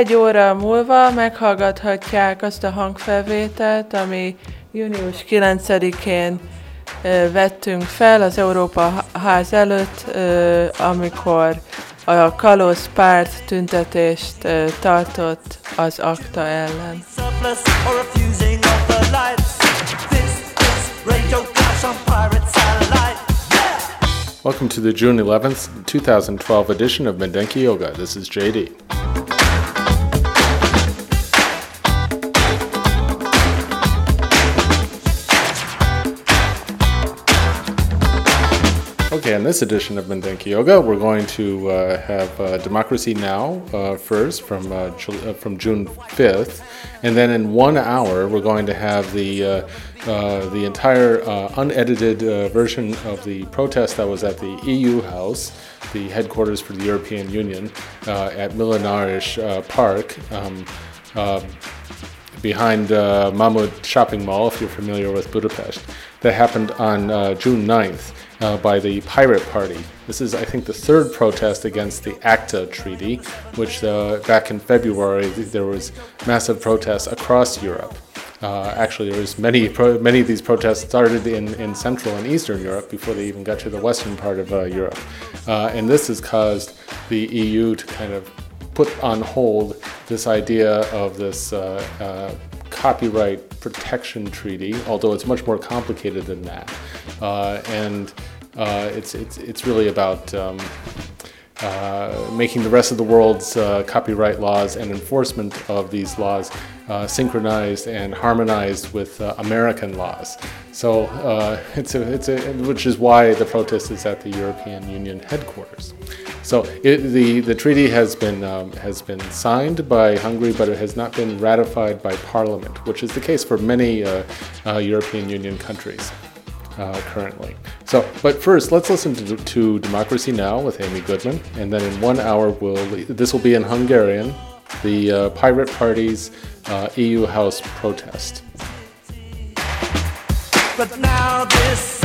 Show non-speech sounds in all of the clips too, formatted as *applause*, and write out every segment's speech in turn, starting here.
Egy óra múlva meghallgathatják azt a hangfelvételt, ami június 9-én ö, vettünk fel az Európa ház előtt, amikor a Kalóz párt tüntetést tartott az akta ellen. Welcome to the June 11th, 2012 edition of Mindenki Yoga. This is JD. Okay, in this edition of Mindenki Joga, we're going to uh, have uh, Democracy Now! Uh, first from, uh, uh, from June 5th, and then in one hour, we're going to have the, uh, the entire unedited version of the protest that was at the EU House, the headquarters for the European Union, at Millenáris Park. Um, uh, behind uh, Mammut Shopping Mall, if you're familiar with Budapest, that happened on uh, June 9th uh, by the Pirate Party. This is, I think, the third protest against the ACTA treaty, which uh, back in February there was massive protests across Europe. Uh, actually, there was many many of these protests started in, in Central and Eastern Europe before they even got to the western part of uh, Europe, uh, and this has caused the EU to kind of put on hold this idea of this uh, uh, copyright protection treaty, although it's much more complicated than that. Uh, and uh, it's, it's, it's really about um, uh, making the rest of the world's uh, copyright laws and enforcement of these laws uh, synchronized and harmonized with uh, American laws. So uh, it's a, it's a, which is why the protest is at the European Union headquarters. So it, the the treaty has been um, has been signed by Hungary, but it has not been ratified by Parliament, which is the case for many European Union countries uh, currently. So, but first, let's listen to, to Democracy Now! with Amy Goodman, and then in one hour, we'll, this will be in Hungarian, the uh, Pirate Party's uh, EU House protest. But now this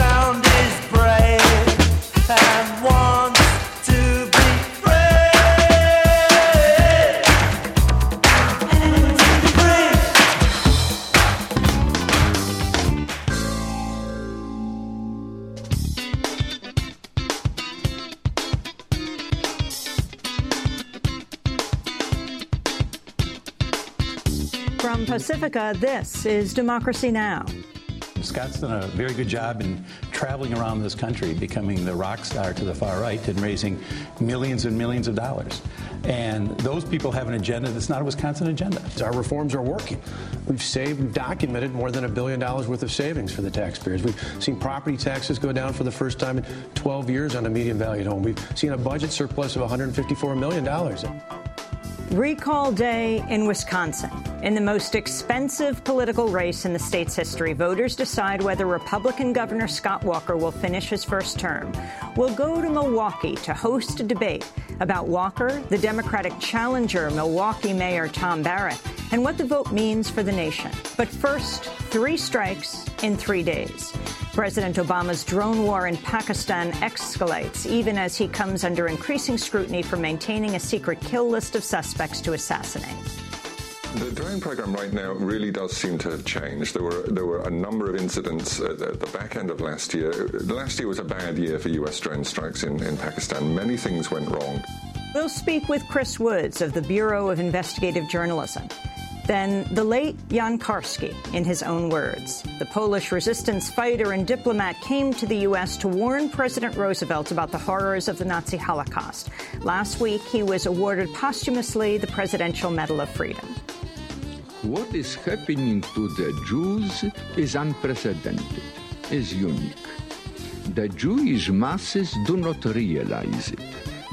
Pacifica, this is Democracy Now! Scott's done a very good job in traveling around this country, becoming the rock star to the far right and raising millions and millions of dollars. And those people have an agenda that's not a Wisconsin agenda. Our reforms are working. We've saved, we've documented more than a billion dollars worth of savings for the taxpayers. We've seen property taxes go down for the first time in 12 years on a median valued home. We've seen a budget surplus of $154 million. Recall Day in Wisconsin. In the most expensive political race in the state's history, voters decide whether Republican Governor Scott Walker will finish his first term. We'll go to Milwaukee to host a debate about Walker, the Democratic challenger, Milwaukee Mayor Tom Barrett, and what the vote means for the nation. But first, three strikes in three days. President Obama's drone war in Pakistan escalates even as he comes under increasing scrutiny for maintaining a secret kill list of suspects to assassinate. The drone program right now really does seem to have changed. There were there were a number of incidents at, at the back end of last year. Last year was a bad year for U.S. drone strikes in, in Pakistan. Many things went wrong. We'll speak with Chris Woods of the Bureau of Investigative Journalism. Then the late Jan Karski, in his own words. The Polish resistance fighter and diplomat came to the U.S. to warn President Roosevelt about the horrors of the Nazi Holocaust. Last week, he was awarded posthumously the Presidential Medal of Freedom. What is happening to the Jews is unprecedented, is unique. The Jewish masses do not realize it.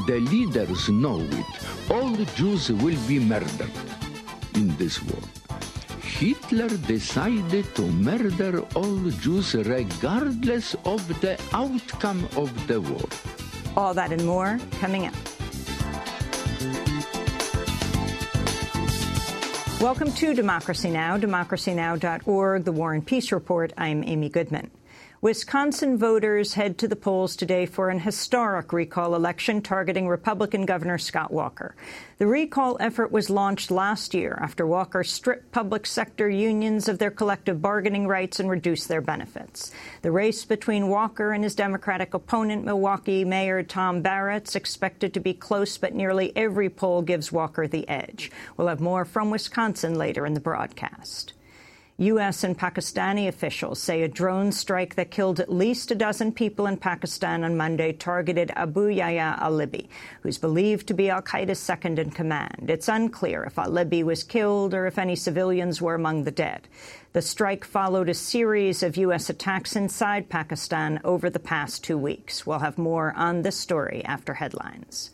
The leaders know it. All the Jews will be murdered in this war. Hitler decided to murder all Jews regardless of the outcome of the war. All that and more coming up. Welcome to Democracy Now!, democracynow.org, the War and Peace Report. I'm Amy Goodman. Wisconsin voters head to the polls today for an historic recall election targeting Republican Governor Scott Walker. The recall effort was launched last year after Walker stripped public sector unions of their collective bargaining rights and reduced their benefits. The race between Walker and his Democratic opponent, Milwaukee Mayor Tom Barrett, is expected to be close, but nearly every poll gives Walker the edge. We'll have more from Wisconsin later in the broadcast. U.S. and Pakistani officials say a drone strike that killed at least a dozen people in Pakistan on Monday targeted Abu Yahya al-Libi, who's believed to be al-Qaeda's second in command. It's unclear if al-Libi was killed or if any civilians were among the dead. The strike followed a series of U.S. attacks inside Pakistan over the past two weeks. We'll have more on this story after headlines.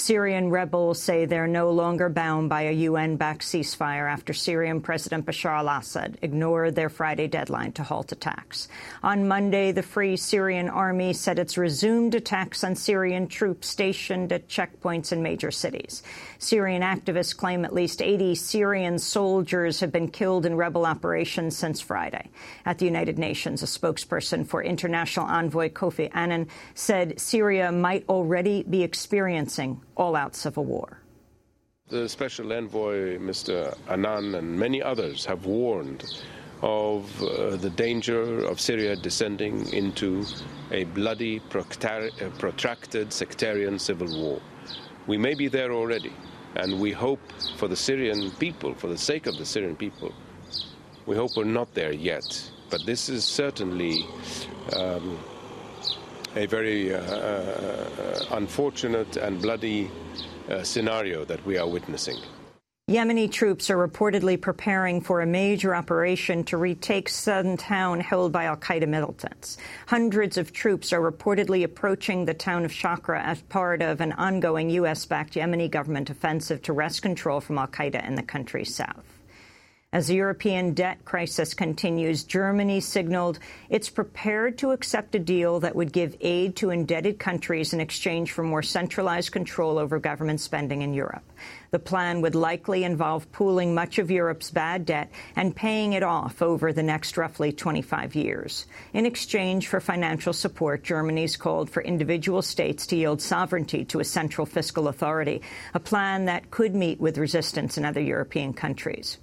Syrian rebels say they're no longer bound by a UN-backed ceasefire after Syrian President Bashar al-Assad ignored their Friday deadline to halt attacks. On Monday, the Free Syrian Army said it's resumed attacks on Syrian troops stationed at checkpoints in major cities. Syrian activists claim at least 80 Syrian soldiers have been killed in rebel operations since Friday. At the United Nations, a spokesperson for International Envoy Kofi Annan said Syria might already be experiencing all-out civil war. The Special Envoy, Mr. Annan, and many others have warned of uh, the danger of Syria descending into a bloody, protracted sectarian civil war. We may be there already, and we hope for the Syrian people, for the sake of the Syrian people, we hope we're not there yet. But this is certainly um, a very uh, uh, unfortunate and bloody uh, scenario that we are witnessing. Yemeni troops are reportedly preparing for a major operation to retake southern town held by al-Qaeda militants. Hundreds of troops are reportedly approaching the town of Shakra as part of an ongoing U.S.-backed Yemeni government offensive to wrest control from al-Qaeda in the country's south. As the European debt crisis continues, Germany signaled it's prepared to accept a deal that would give aid to indebted countries in exchange for more centralized control over government spending in Europe. The plan would likely involve pooling much of Europe's bad debt and paying it off over the next roughly 25 years. In exchange for financial support, Germany's called for individual states to yield sovereignty to a central fiscal authority, a plan that could meet with resistance in other European countries.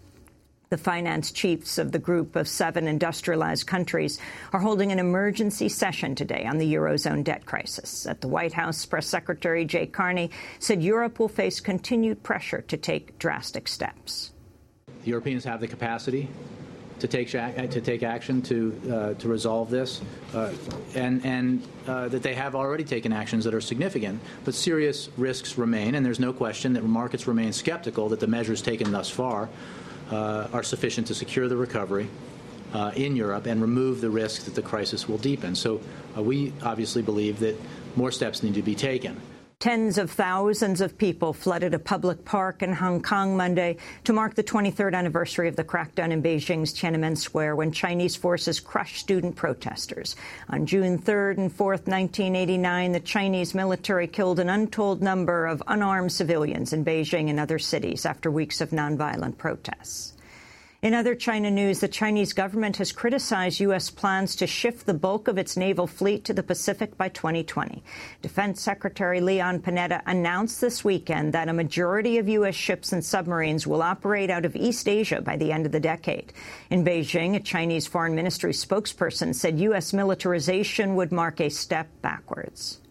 The finance chiefs of the group of seven industrialized countries are holding an emergency session today on the Eurozone debt crisis. At the White House, Press Secretary Jay Carney said Europe will face continued pressure to take drastic steps. The Europeans have the capacity to take to take action to uh, to resolve this, uh, and and uh, that they have already taken actions that are significant, but serious risks remain, and there's no question that markets remain skeptical that the measures taken thus far uh, are sufficient to secure the recovery uh, in Europe and remove the risk that the crisis will deepen. So uh, we obviously believe that more steps need to be taken. Tens of thousands of people flooded a public park in Hong Kong Monday to mark the 23rd anniversary of the crackdown in Beijing's Tiananmen Square when Chinese forces crushed student protesters. On June 3rd and 4th, 1989, the Chinese military killed an untold number of unarmed civilians in Beijing and other cities after weeks of nonviolent protests. In other China news, the Chinese government has criticized U.S. plans to shift the bulk of its naval fleet to the Pacific by 2020. Defense Secretary Leon Panetta announced this weekend that a majority of U.S. ships and submarines will operate out of East Asia by the end of the decade. In Beijing, a Chinese foreign ministry spokesperson said U.S. militarization would mark a step backwards.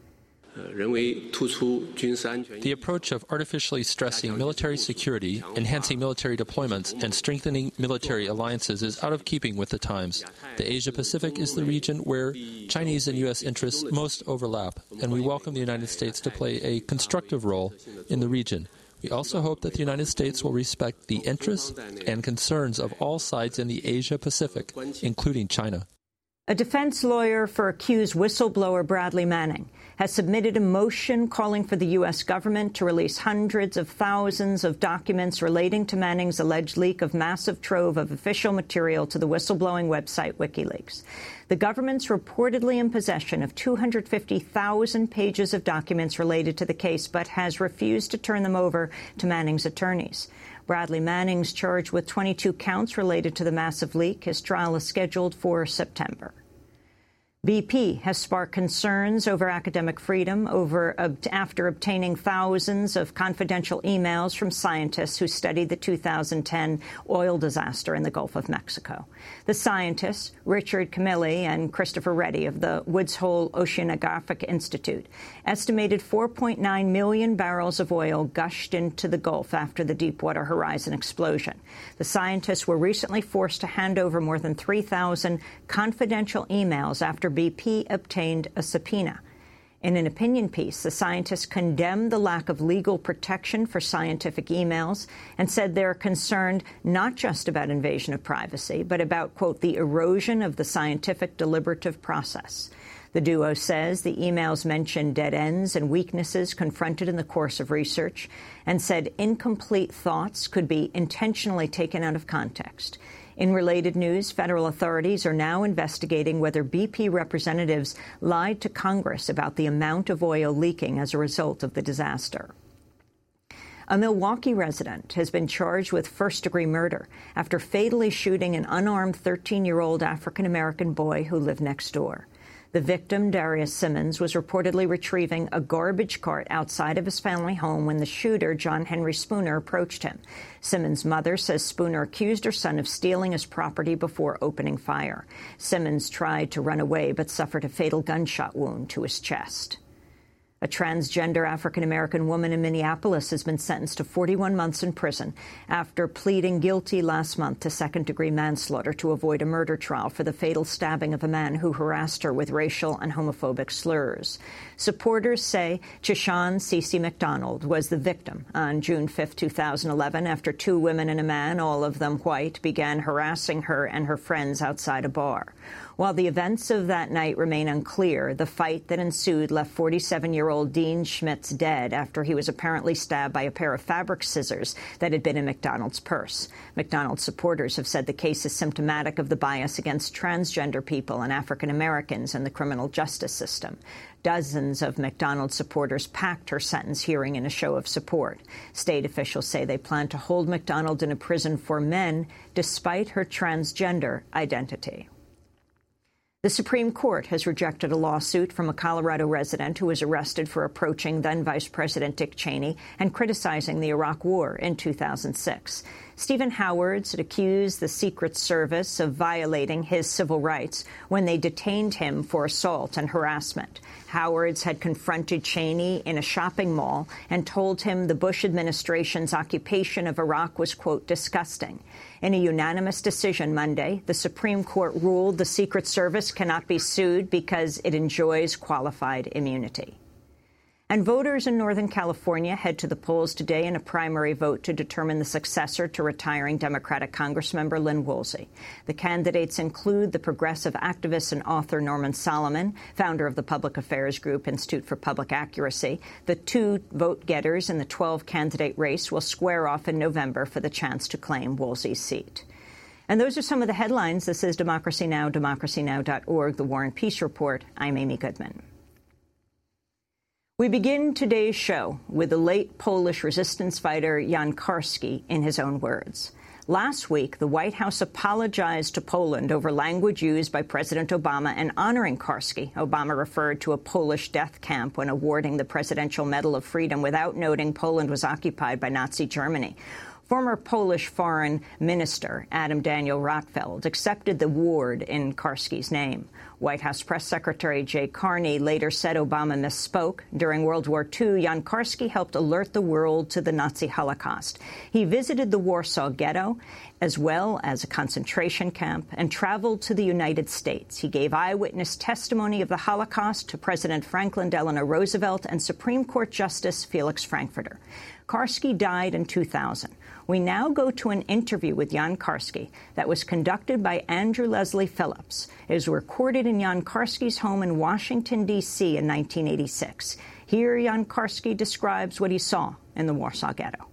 The approach of artificially stressing military security, enhancing military deployments, and strengthening military alliances is out of keeping with the times. The Asia Pacific is the region where Chinese and U.S. interests most overlap, and we welcome the United States to play a constructive role in the region. We also hope that the United States will respect the interests and concerns of all sides in the Asia Pacific, including China. A defense lawyer for accused whistleblower Bradley Manning has submitted a motion calling for the U.S. government to release hundreds of thousands of documents relating to Manning's alleged leak of massive trove of official material to the whistleblowing website WikiLeaks. The government's reportedly in possession of 250,000 pages of documents related to the case, but has refused to turn them over to Manning's attorneys. Bradley Manning's charged with 22 counts related to the massive leak. His trial is scheduled for September. BP has sparked concerns over academic freedom over after obtaining thousands of confidential emails from scientists who studied the 2010 oil disaster in the Gulf of Mexico. The scientists, Richard Camilli and Christopher Reddy of the Woods Hole Oceanographic Institute, estimated 4.9 million barrels of oil gushed into the Gulf after the Deepwater Horizon explosion. The scientists were recently forced to hand over more than 3,000 confidential emails after BP obtained a subpoena. In an opinion piece, the scientists condemned the lack of legal protection for scientific emails and said they're concerned not just about invasion of privacy, but about, quote, the erosion of the scientific deliberative process. The duo says the emails mention dead ends and weaknesses confronted in the course of research and said incomplete thoughts could be intentionally taken out of context. In related news, federal authorities are now investigating whether BP representatives lied to Congress about the amount of oil leaking as a result of the disaster. A Milwaukee resident has been charged with first-degree murder after fatally shooting an unarmed 13-year-old African-American boy who lived next door. The victim, Darius Simmons, was reportedly retrieving a garbage cart outside of his family home when the shooter, John Henry Spooner, approached him. Simmons' mother says Spooner accused her son of stealing his property before opening fire. Simmons tried to run away but suffered a fatal gunshot wound to his chest. A transgender African-American woman in Minneapolis has been sentenced to 41 months in prison after pleading guilty last month to second-degree manslaughter to avoid a murder trial for the fatal stabbing of a man who harassed her with racial and homophobic slurs. Supporters say Chrishaun Cece McDonald was the victim on June 5, 2011, after two women and a man, all of them white, began harassing her and her friends outside a bar. While the events of that night remain unclear, the fight that ensued left 47-year-old Dean Schmitz dead after he was apparently stabbed by a pair of fabric scissors that had been in McDonald's purse. McDonald's supporters have said the case is symptomatic of the bias against transgender people and African Americans in the criminal justice system. Dozens of McDonald's supporters packed her sentence hearing in a show of support. State officials say they plan to hold McDonald in a prison for men despite her transgender identity. The Supreme Court has rejected a lawsuit from a Colorado resident who was arrested for approaching then Vice President Dick Cheney and criticizing the Iraq War in 2006. Stephen Howards had accused the Secret Service of violating his civil rights when they detained him for assault and harassment. Howards had confronted Cheney in a shopping mall and told him the Bush administration's occupation of Iraq was, quote, disgusting. In a unanimous decision Monday, the Supreme Court ruled the Secret Service cannot be sued because it enjoys qualified immunity. And voters in Northern California head to the polls today in a primary vote to determine the successor to retiring Democratic Congressmember Lynn Woolsey. The candidates include the progressive activist and author Norman Solomon, founder of the public affairs group Institute for Public Accuracy. The two vote-getters in the 12-candidate race will square off in November for the chance to claim Woolsey's seat. And those are some of the headlines. This is Democracy Now!, democracynow.org, The War and Peace Report. I'm Amy Goodman. We begin today's show with the late Polish resistance fighter Jan Karski in his own words. Last week, the White House apologized to Poland over language used by President Obama and honoring Karski. Obama referred to a Polish death camp when awarding the Presidential Medal of Freedom without noting Poland was occupied by Nazi Germany. Former Polish Foreign Minister Adam Daniel Rotfeld accepted the ward in Karski's name. White House Press Secretary Jay Carney later said Obama misspoke. During World War II, Jan Karski helped alert the world to the Nazi Holocaust. He visited the Warsaw Ghetto as well as a concentration camp and traveled to the United States. He gave eyewitness testimony of the Holocaust to President Franklin Delano Roosevelt and Supreme Court Justice Felix Frankfurter. Karski died in 2000. We now go to an interview with Jan Karski that was conducted by Andrew Leslie Phillips. It was recorded in Jan Karski's home in Washington, D.C. in 1986. Here, Jan Karski describes what he saw in the Warsaw Ghetto.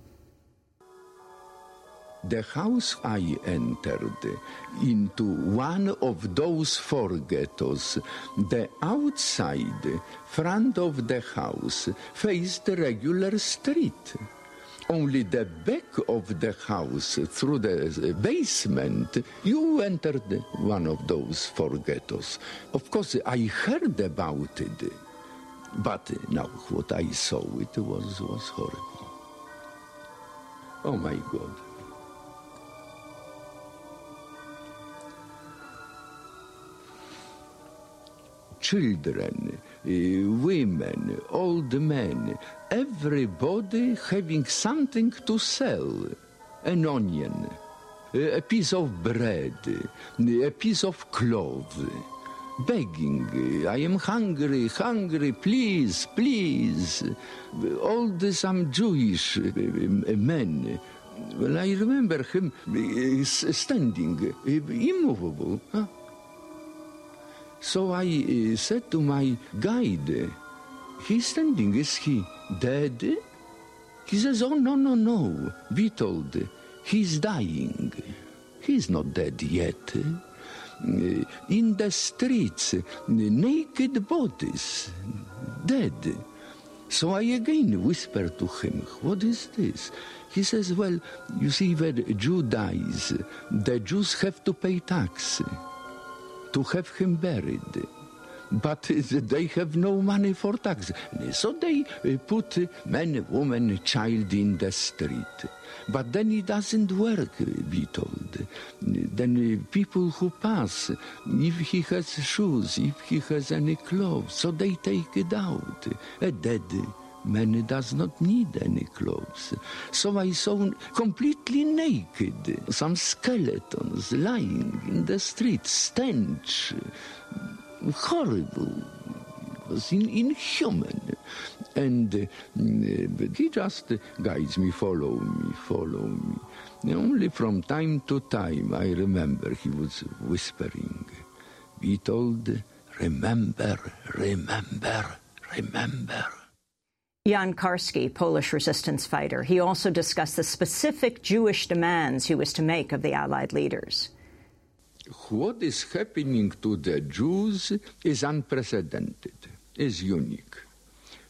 The house I entered into one of those four ghettos. The outside front of the house faced the regular street. Only the back of the house, through the basement, you entered one of those four ghettos. Of course, I heard about it, but now what I saw it was was horrible. Oh my God. children, uh, women, old men, everybody having something to sell. An onion, a piece of bread, a piece of cloth. Begging, I am hungry, hungry, please, please. All the some Jewish men. Well, I remember him standing, immovable. So I uh, said to my guide, He's standing, is he dead? He says, Oh, no, no, no. Be told, he's dying. He's not dead yet. In the streets, naked bodies, dead. So I again whisper to him, What is this? He says, Well, you see, when a Jew dies, the Jews have to pay tax to have him buried. But they have no money for tax. So they uh, put men, woman, child in the street. But then it doesn't work, be told. Then uh, people who pass, if he has shoes, if he has any clothes, so they take it out. A dead man does not need any clothes. So I saw completely naked some skeletons lying in the street, stench, horrible. It was in, inhuman. And uh, he just guides me, follow me, follow me. Only from time to time I remember he was whispering, be told, remember, remember, remember. Jan Karski, Polish resistance fighter. He also discussed the specific Jewish demands he was to make of the Allied leaders. What is happening to the Jews is unprecedented, is unique.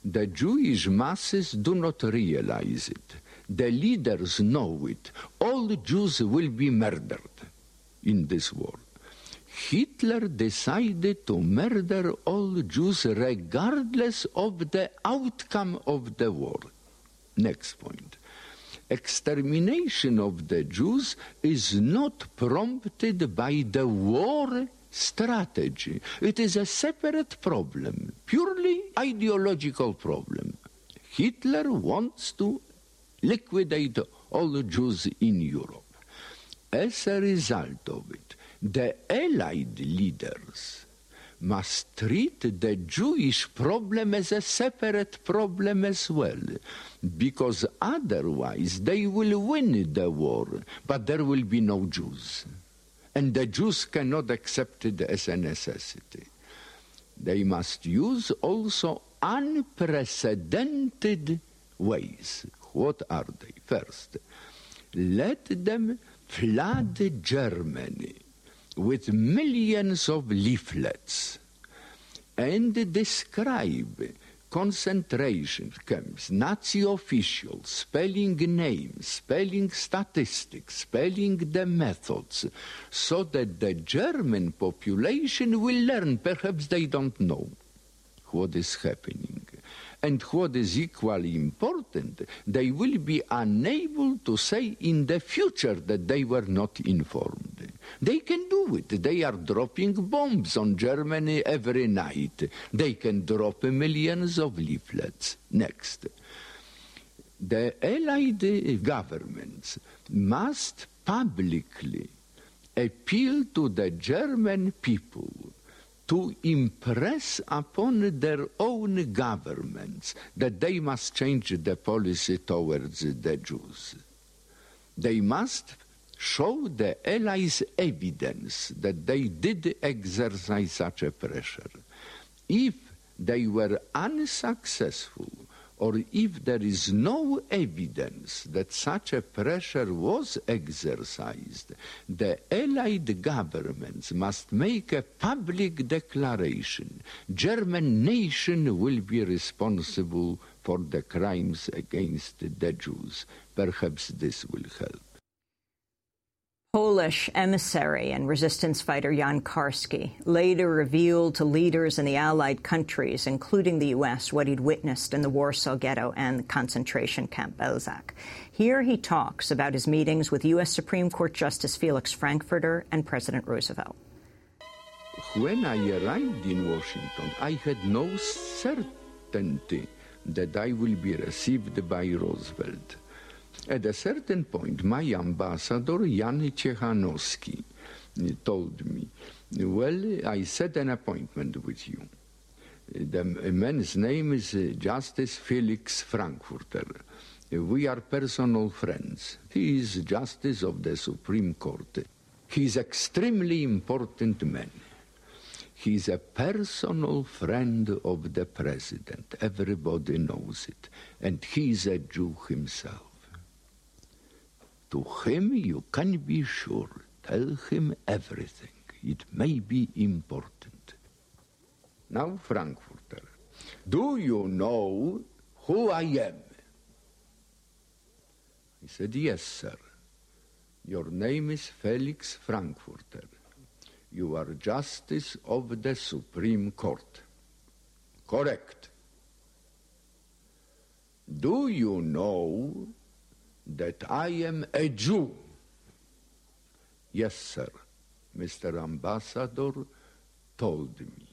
The Jewish masses do not realize it. The leaders know it. All Jews will be murdered in this war. Hitler decided to murder all Jews regardless of the outcome of the war. Next point. Extermination of the Jews is not prompted by the war strategy. It is a separate problem, purely ideological problem. Hitler wants to liquidate all the Jews in Europe. As a result of it, the Allied leaders must treat the Jewish problem as a separate problem as well, because otherwise they will win the war, but there will be no Jews. And the Jews cannot accept it as a necessity. They must use also unprecedented ways. What are they? First, let them flood Germany with millions of leaflets and describe concentration camps, Nazi officials, spelling names, spelling statistics, spelling the methods, so that the German population will learn. Perhaps they don't know what is happening. And what is equally important, they will be unable to say in the future that they were not informed. They can do it. They are dropping bombs on Germany every night. They can drop millions of leaflets. Next. The Allied governments must publicly appeal to the German people to impress upon their own governments that they must change the policy towards the Jews. They must show the Allies evidence that they did exercise such a pressure. If they were unsuccessful, or if there is no evidence that such a pressure was exercised, the Allied governments must make a public declaration. German nation will be responsible for the crimes against the Jews. Perhaps this will help. Polish emissary and resistance fighter Jan Karski later revealed to leaders in the Allied countries, including the U.S., what he'd witnessed in the Warsaw Ghetto and the concentration camp Belzec. Here he talks about his meetings with U.S. Supreme Court Justice Felix Frankfurter and President Roosevelt. When I arrived in Washington, I had no certainty that I will be received by Roosevelt. At a certain point, my ambassador, Jan Ciechanowski, told me, Well, I set an appointment with you. The man's name is uh, Justice Felix Frankfurter. We are personal friends. He is Justice of the Supreme Court. He is extremely important man. He is a personal friend of the president. Everybody knows it. And he is a Jew himself. To him you can be sure. Tell him everything. It may be important. Now, Frankfurter, do you know who I am? He said, Yes, sir. Your name is Felix Frankfurter. You are Justice of the Supreme Court. Correct. Do you know that I am a Jew? Yes, sir. Mr. Ambassador told me.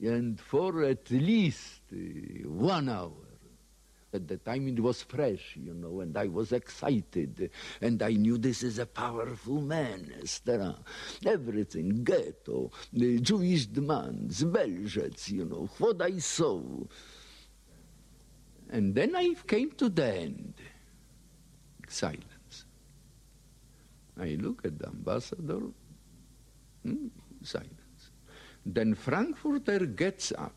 And for at least uh, one hour, at the time it was fresh, you know, and I was excited, and I knew this is a powerful man, etc. Everything, ghetto, the Jewish demands, Belzec, you know, what I saw. And then I came to the end. Silence. I look at the ambassador, hmm, silence. Then Frankfurter gets up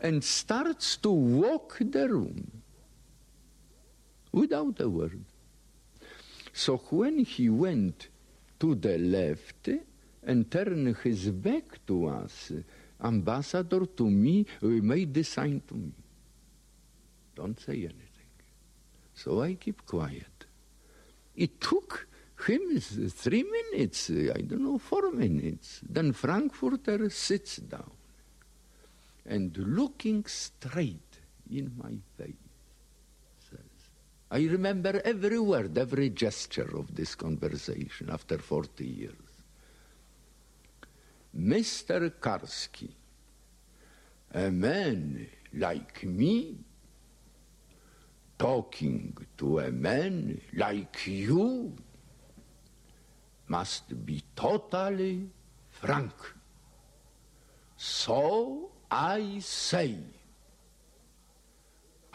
and starts to walk the room without a word. So when he went to the left and turned his back to us, ambassador to me we made the sign to me. Don't say anything. So I keep quiet. It took him three minutes, I don't know, four minutes. Then Frankfurter sits down and looking straight in my face says, I remember every word, every gesture of this conversation after 40 years. Mr. Karski, a man like me talking to a man like you must be totally frank. So I say,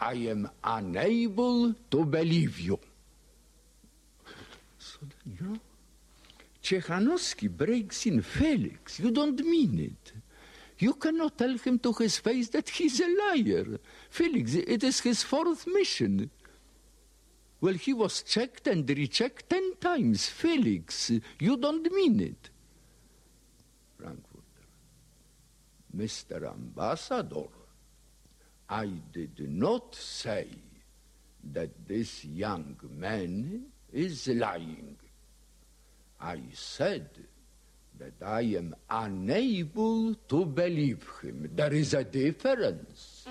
I am unable to believe you. So, you know, breaks in, Felix, you don't mean it. You cannot tell him to his face that he's a liar. Felix, it is his fourth mission. Well, he was checked and rechecked ten times. Felix, you don't mean it. Frankfurter. Mr. Ambassador, I did not say that this young man is lying. I said that I am unable to believe him. There is a difference.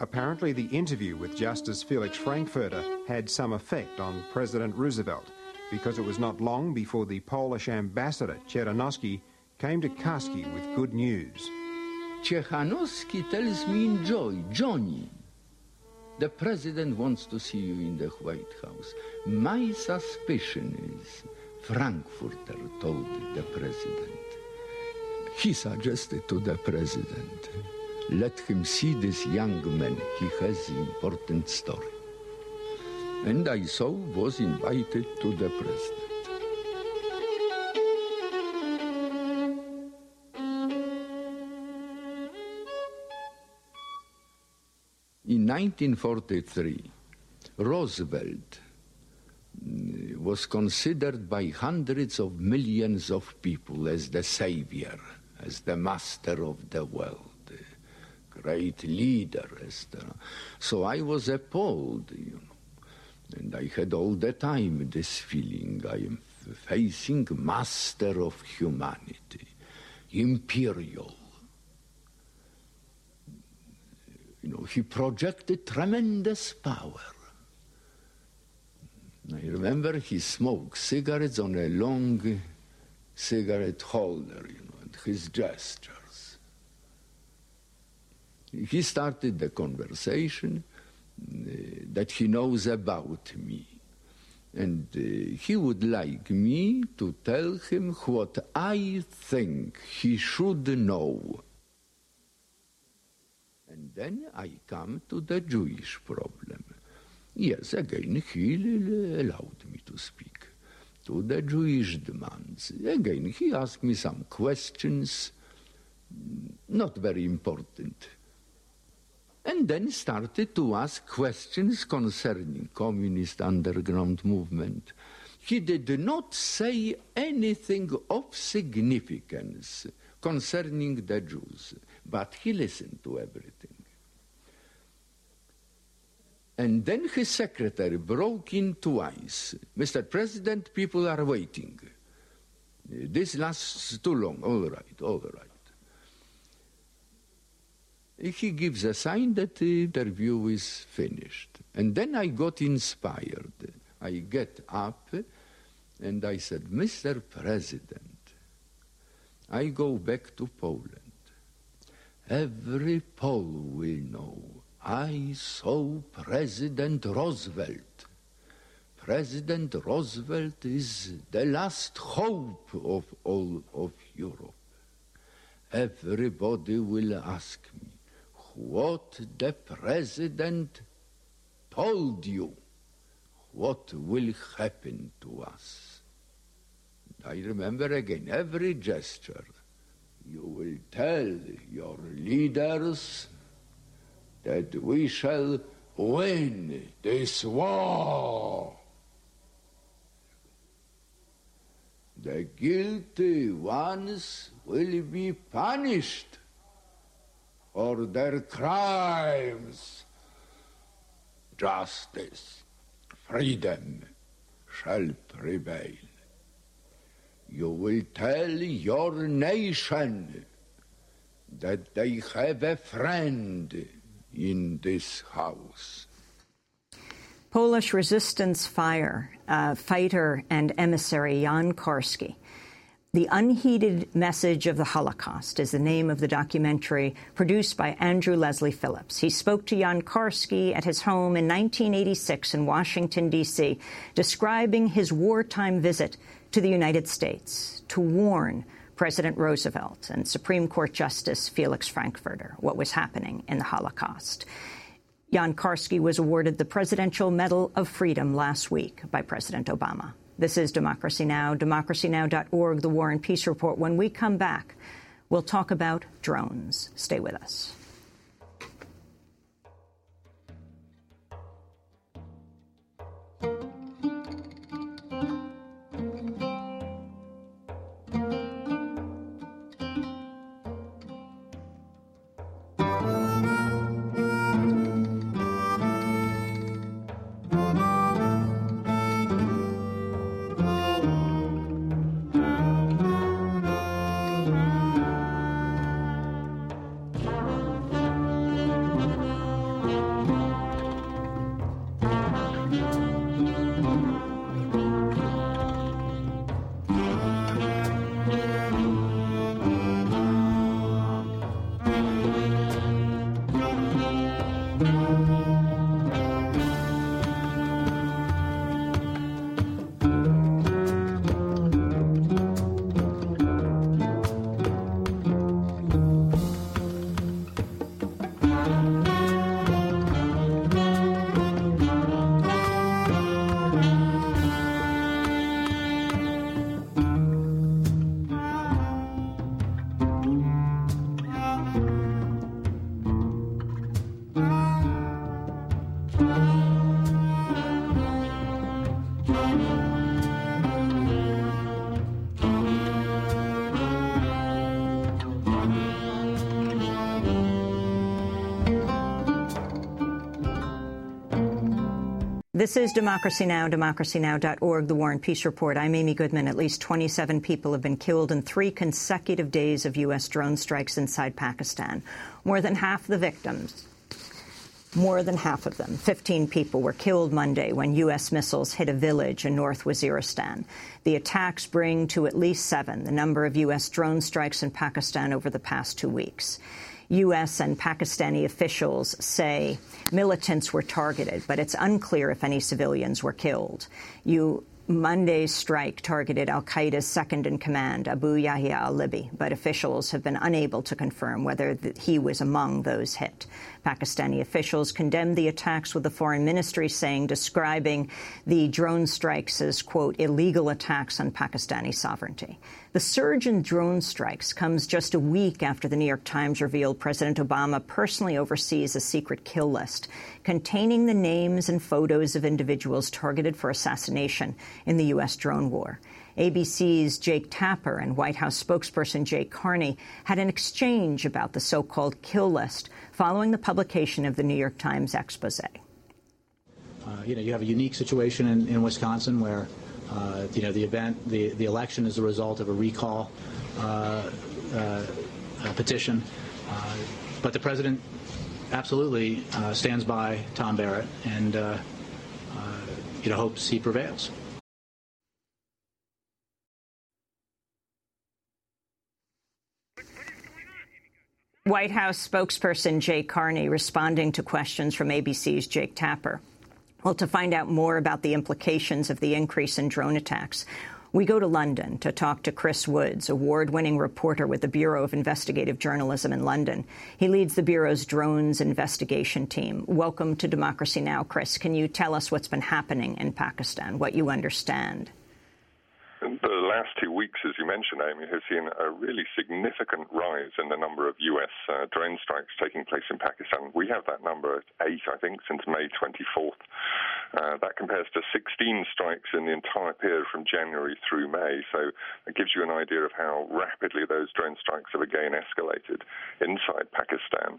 Apparently, the interview with Justice Felix Frankfurter had some effect on President Roosevelt because it was not long before the Polish ambassador, Ciechanowski, came to Karski with good news. Ciechanowski tells me in joy, Johnny, the president wants to see you in the White House. My suspicion is Frankfurter told the president. He suggested to the president, let him see this young man. He has important story. And I so was invited to the president. In 1943, Roosevelt mm, was considered by hundreds of millions of people as the savior, as the master of the world, great leader. So I was appalled, you know, and I had all the time this feeling I am facing master of humanity, imperial. You know, he projected tremendous power. I remember he smoked cigarettes on a long cigarette holder, you know, and his gestures. He started the conversation that he knows about me. And uh, he would like me to tell him what I think he should know. And then I come to the Jewish problem. Yes, again, he allowed me to speak to the Jewish demands. Again, he asked me some questions, mm, not very important. And then started to ask questions concerning communist underground movement. He did not say anything of significance concerning the Jews, but he listened to everything. And then his secretary broke in twice. Mr. President, people are waiting. This lasts too long. All right, all right. He gives a sign that the interview is finished. And then I got inspired. I get up and I said, Mr. President, I go back to Poland. Every Pole will know I saw President Roosevelt. President Roosevelt is the last hope of all of Europe. Everybody will ask me what the president told you. What will happen to us? I remember again every gesture. You will tell your leaders that we shall win this war. The guilty ones will be punished for their crimes. Justice, freedom shall prevail. You will tell your nation that they have a friend in this house. Polish resistance fire, uh, fighter and emissary Jan Karski. The Unheeded Message of the Holocaust is the name of the documentary produced by Andrew Leslie Phillips. He spoke to Jan Karski at his home in 1986 in Washington, D.C., describing his wartime visit to the United States to warn President Roosevelt and Supreme Court Justice Felix Frankfurter what was happening in the Holocaust. Jan Karski was awarded the Presidential Medal of Freedom last week by President Obama. This is Democracy Now!, democracynow.org, the War and Peace Report. When we come back, we'll talk about drones. Stay with us. This is Democracy Now!, democracynow.org, The War and Peace Report. I'm Amy Goodman. At least 27 people have been killed in three consecutive days of U.S. drone strikes inside Pakistan. More than half the victims more than half of them, 15 people, were killed Monday when U.S. missiles hit a village in North Waziristan. The attacks bring to at least seven the number of U.S. drone strikes in Pakistan over the past two weeks. U.S. and Pakistani officials say militants were targeted, but it's unclear if any civilians were killed. You Monday's strike targeted al Qaeda's second in command, Abu Yahya al Libi, but officials have been unable to confirm whether he was among those hit. Pakistani officials condemned the attacks with the foreign ministry saying, describing the drone strikes as, quote, illegal attacks on Pakistani sovereignty. The surge in drone strikes comes just a week after the New York Times revealed President Obama personally oversees a secret kill list containing the names and photos of individuals targeted for assassination in the U.S. drone war. ABC's Jake Tapper and White House spokesperson Jay Carney had an exchange about the so-called kill list following the publication of the New York Times expose. Uh, you know, you have a unique situation in, in Wisconsin where, uh, you know, the event, the, the election is the result of a recall uh, uh petition. Uh, but the president absolutely uh, stands by Tom Barrett and, you know, hopes he prevails. White House spokesperson Jay Carney responding to questions from ABC's Jake Tapper. Well, to find out more about the implications of the increase in drone attacks, we go to London to talk to Chris Woods, award-winning reporter with the Bureau of Investigative Journalism in London. He leads the Bureau's drones investigation team. Welcome to Democracy Now!, Chris. Can you tell us what's been happening in Pakistan, what you understand? The last two weeks, as you mentioned, Amy, has seen a really significant rise in the number of U.S. Uh, drone strikes taking place in Pakistan. We have that number at eight, I think, since May 24th. Uh, that compares to 16 strikes in the entire period from January through May. So it gives you an idea of how rapidly those drone strikes have again escalated inside Pakistan.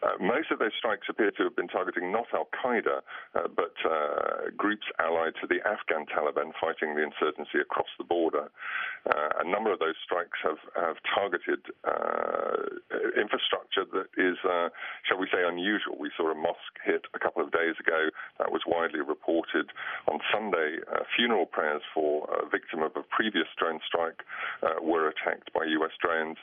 Uh, most of those strikes appear to have been targeting not Al Qaeda, uh, but uh, groups allied to the Afghan Taliban fighting the insurgency across the border. Uh, a number of those strikes have, have targeted uh, infrastructure that is, shall we say, unusual. We saw a mosque hit a couple of days ago. That was widely reported. On Sunday, uh, funeral prayers for a victim of a previous drone strike uh, were attacked by U.S. drones.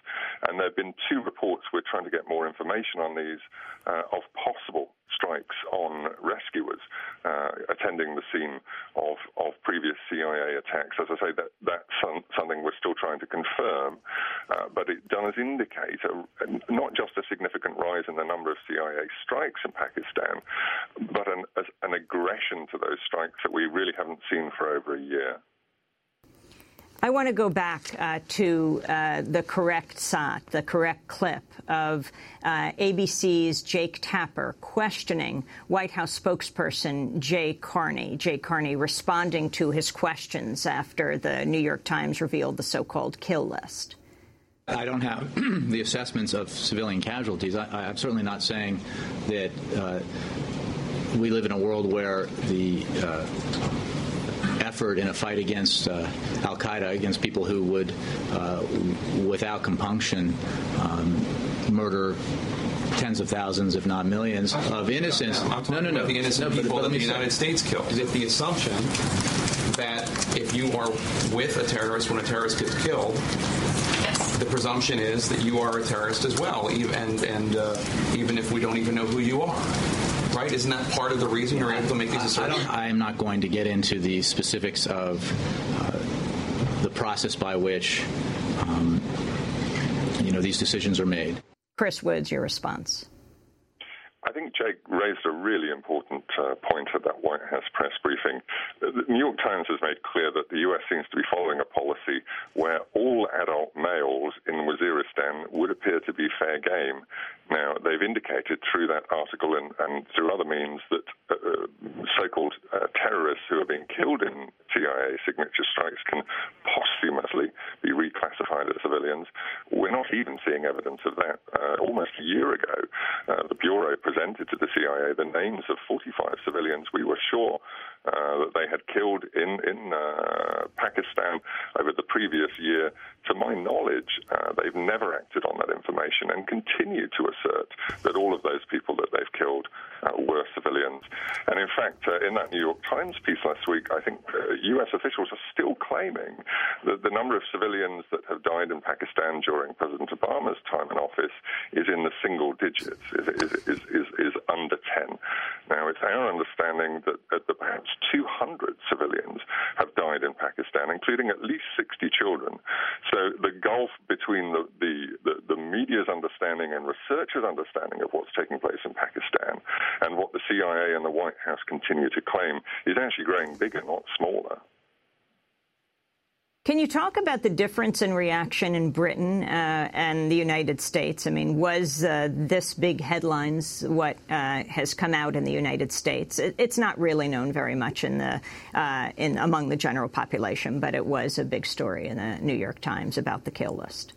And there have been two reports. We're trying to get more information on these uh, of possible strikes on rescuers uh, attending the scene of, of previous CIA attacks. As I say, that that's some, something we're still trying to confirm, uh, but it does indicate a, not just a significant rise in the number of CIA strikes in Pakistan, but an, an aggression to those strikes that we really haven't seen for over a year. I want to go back uh, to uh, the correct shot, the correct clip of uh, ABC's Jake Tapper questioning White House spokesperson Jay Carney. Jay Carney responding to his questions after the New York Times revealed the so-called kill list. I don't have *clears throat* the assessments of civilian casualties. I, am certainly not saying that uh, we live in a world where the uh, effort in a fight against uh, Al Qaeda, against people who would, uh, without compunction, um, murder tens of thousands, if not millions, of innocents. No, no, no. The innocent no, people that the United States killed. Because if the assumption that if you are with a terrorist when a terrorist gets killed, the presumption is that you are a terrorist as well, and and uh, even if we don't even know who you are right? Isn't that part of the reason you're able to make these assertions? I, I am not going to get into the specifics of uh, the process by which um, you know these decisions are made. Chris Woods, your response. I think Jake raised a really important uh, point at that White House press briefing. The New York Times has made clear that the U.S. seems to be following a policy where all adult males in Waziristan would appear to be fair game. Now, they've indicated through that article and, and through other means that uh, uh so called uh, terrorists who are being killed in CIA signature strikes can posthumously be reclassified as civilians. We're not even seeing evidence of that. Uh, almost a year ago, uh, the Bureau presented to the CIA the names of 45 civilians we were sure uh, that they had killed in in Pakistan over the previous year. To my knowledge, uh, they've never acted on that information and continue to assert that all of those people that they've killed uh, were civilians. And in fact, uh, in that New York Times piece last week, I think U.S. officials are still claiming that the number of civilians that have died in Pakistan during President Obama's time in office is in the single digits, is, is, is, is, is under 10. Now, it's our understanding that, that perhaps 200 civilians have died in Pakistan, including at least 60 children. So the gulf between the, the, the, the media's understanding and researchers' understanding of what's taking place in Pakistan and what the CIA and the White House continue to claim is actually growing bigger, not smaller. Can you talk about the difference in reaction in Britain uh, and the United States? I mean, was uh, this big headlines what uh, has come out in the United States? It, it's not really known very much in the uh, in among the general population, but it was a big story in the New York Times about the kill list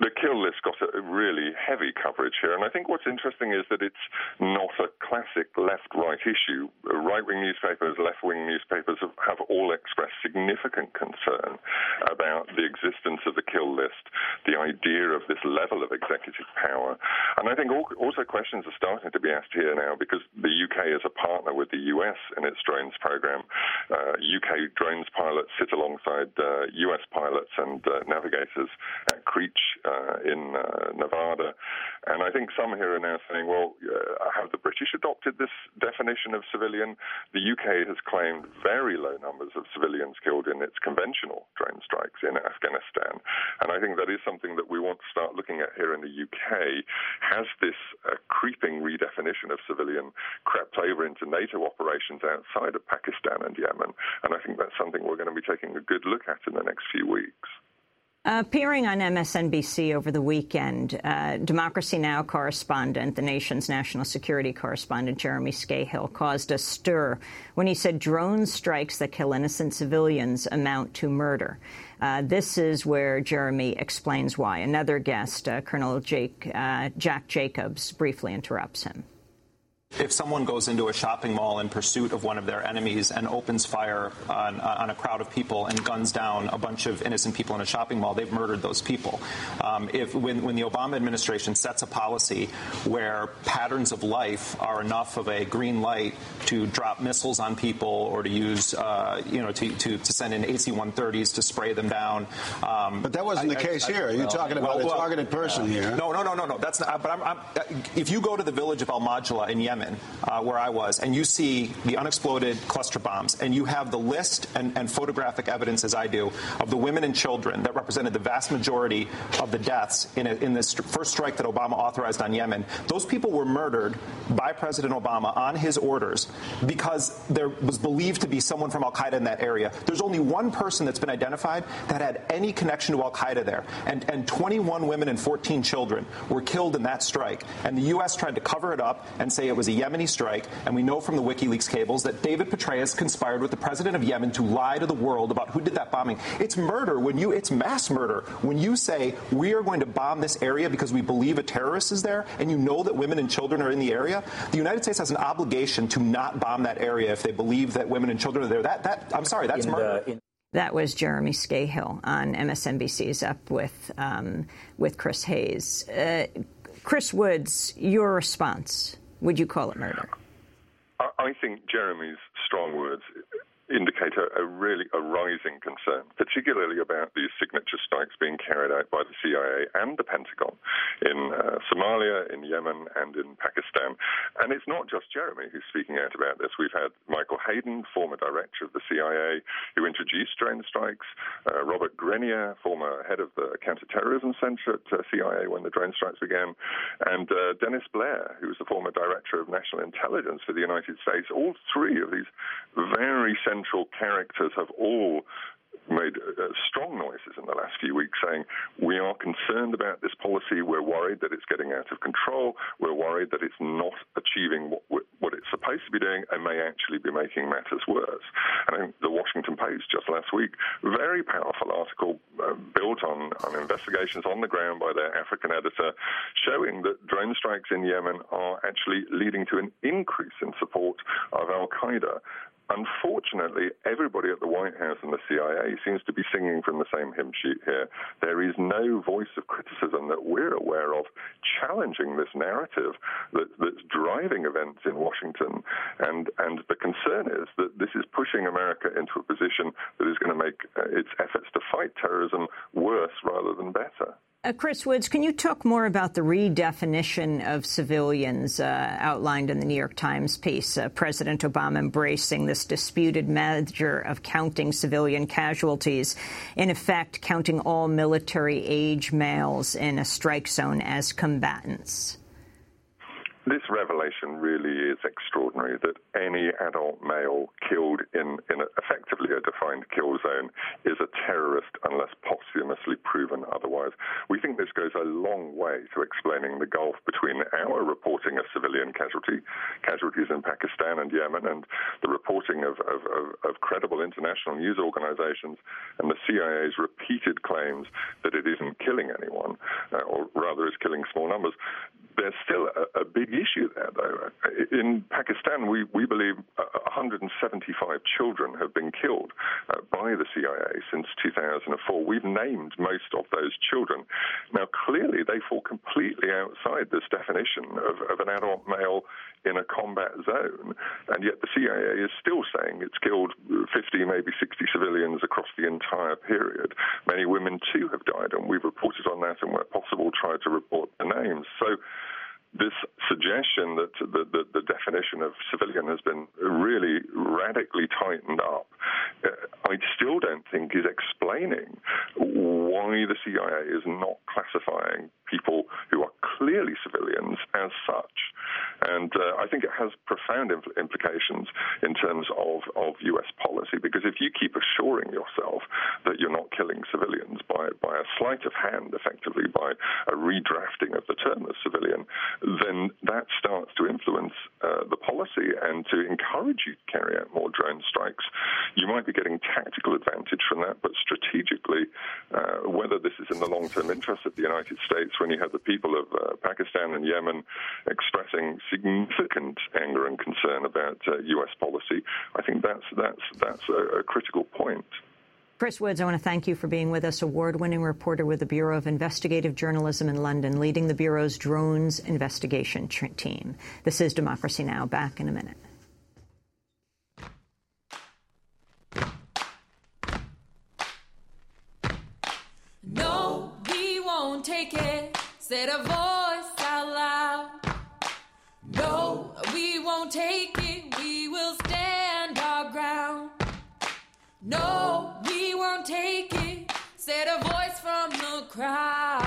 the kill list got a really heavy coverage here, and I think what's interesting is that it's not a classic left-right issue. Right-wing newspapers, left-wing newspapers have, have, all expressed significant concern about the existence of the kill list, the idea of this level of executive power, and I think also questions are starting to be asked here now because the UK is a partner with the US in its drones program. Uh, UK drones pilots sit alongside uh, US pilots and uh, navigators at Creech uh, in uh, Nevada. And I think some here are now saying, well, uh, have the British adopted this definition of civilian? The UK has claimed very low numbers of civilians killed in its conventional drone strikes in Afghanistan. And I think that is something that we want to start looking at here in the UK. Has this uh, creeping redefinition of civilian crept over into NATO operations outside of Pakistan and Yemen? And I think that's something we're going to be taking a good look at in the next few weeks. Appearing on MSNBC over the weekend, uh, Democracy Now! correspondent, the nation's national security correspondent, Jeremy Scahill, caused a stir when he said drone strikes that kill innocent civilians amount to murder. Uh, this is where Jeremy explains why. Another guest, uh, Colonel Jake, uh, Jack Jacobs, briefly interrupts him. If someone goes into a shopping mall in pursuit of one of their enemies and opens fire on, on, a crowd of people and guns down a bunch of innocent people in a shopping mall, they've murdered those people. Um, if when, when the Obama administration sets a policy where patterns of life are enough of a green light to drop missiles on people or to use, uh, you know, to, to, to, send in AC-130s to spray them down. Um, but that wasn't I, the case I, here. You're well, talking about well, a targeted person uh, here. No, no, no, no, no. That's not. But I'm, I'm, if you go to the village of Al Majla in Yemen Yemen, uh, where I was, and you see the unexploded cluster bombs, and you have the list and, and, photographic evidence, as I do, of the women and children that represented the vast majority of the deaths in, a, in this first strike that Obama authorized on Yemen, those people were murdered by President Obama on his orders because there was believed to be someone from Al Qaeda in that area. There's only one person that's been identified that had any connection to Al Qaeda there, and, and 21 women and 14 children were killed in that strike. And the U.S. tried to cover it up and say it was a Yemeni strike, and we know from the WikiLeaks cables that David Petraeus conspired with the president of Yemen to lie to the world about who did that bombing. It's murder when you, it's mass murder when you say we are going to bomb this area because we believe a terrorist is there, and you know that women and children are in the area. The United States has an obligation to not bomb that area if they believe that women and children are there. That, that I'm sorry, that's in murder. The, in- that was Jeremy Scahill on MSNBC's Up with um, with Chris Hayes. Uh, Chris Woods, your response. Would you call it murder? I think Jeremy's strong words indicate a, a, really a rising concern, particularly about these signature strikes being carried out by the CIA and the Pentagon in uh, Somalia, in Yemen, and in Pakistan. And it's not just Jeremy who's speaking out about this. We've had Michael Hayden, former director of the CIA, who introduced drone strikes, uh, Robert Grenier, former head of the Counterterrorism Center at uh, CIA when the drone strikes began, and uh, Dennis Blair, who was the former director of national intelligence for the United States. All three of these very central characters have all made uh, strong noises in the last few weeks saying we are concerned about this policy. We're worried that it's getting out of control. We're worried that it's not achieving what, what it's supposed to be doing and may actually be making matters worse. And the Washington Post just last week, very powerful article uh, built on, on investigations on the ground by their African editor, showing that drone strikes in Yemen are actually leading to an increase in support of Al Qaeda. Unfortunately, everybody at the White House and the CIA seems to be singing from the same hymn sheet here. There is no voice of criticism that we're aware of challenging this narrative that, that's driving events in Washington. And, and the concern is that this is pushing America into a position that is going to make uh, its efforts to fight terrorism worse rather than better. Uh, Chris Woods, can you talk more about the redefinition of civilians uh, outlined in the New York Times piece? Uh, President Obama embracing this disputed measure of counting civilian casualties, in effect counting all military age males in a strike zone as combatants. This revelation really is extraordinary that any adult male killed in, in a, effectively a defined kill zone is a terrorist unless posthumously proven otherwise. We think this goes a long way to explaining the gulf between our reporting of civilian casualty, casualties in Pakistan and Yemen, and the reporting of, of, of, of credible international news organizations and the CIA's repeated claims that it isn't killing anyone, uh, or rather is killing small numbers. There's still a, a big issue there, though. In Pakistan, we, we believe 175 children have been killed uh, by the CIA since 2004. We've named most of those children. Now, clearly, they fall completely outside this definition of, of an adult male in a combat zone, and yet the CIA is still saying it's killed 50, maybe 60 civilians across the entire period. Many women, too, have died, and we've reported on that and, where possible, tried to report the names. So, this suggestion that the, the, the, definition of civilian has been really radically tightened up, uh, I still don't think is explaining why the CIA is not classifying people who are clearly civilians as such. And uh, I think it has profound impl- implications in terms of, of U.S. policy, because if you keep assuring yourself that you're not killing civilians by, by a sleight of hand, effectively, by a redrafting of the term as civilian, then that starts to influence uh, the policy and to encourage you to carry out more drone strikes. You might be getting tactical advantage from that, but strategically, uh, whether this is in the long term interest of the United States, when you have the people of uh, Pakistan and Yemen expressing significant anger and concern about U.S. Uh, policy, I think that's, that's, that's a, a critical point. Chris Woods, I want to thank you for being with us, award-winning reporter with the Bureau of Investigative Journalism in London, leading the Bureau's drones investigation team. This is Democracy Now! Back in a minute. Said a voice out loud. No, we won't take it, we will stand our ground. No, we won't take it, said a voice from the crowd.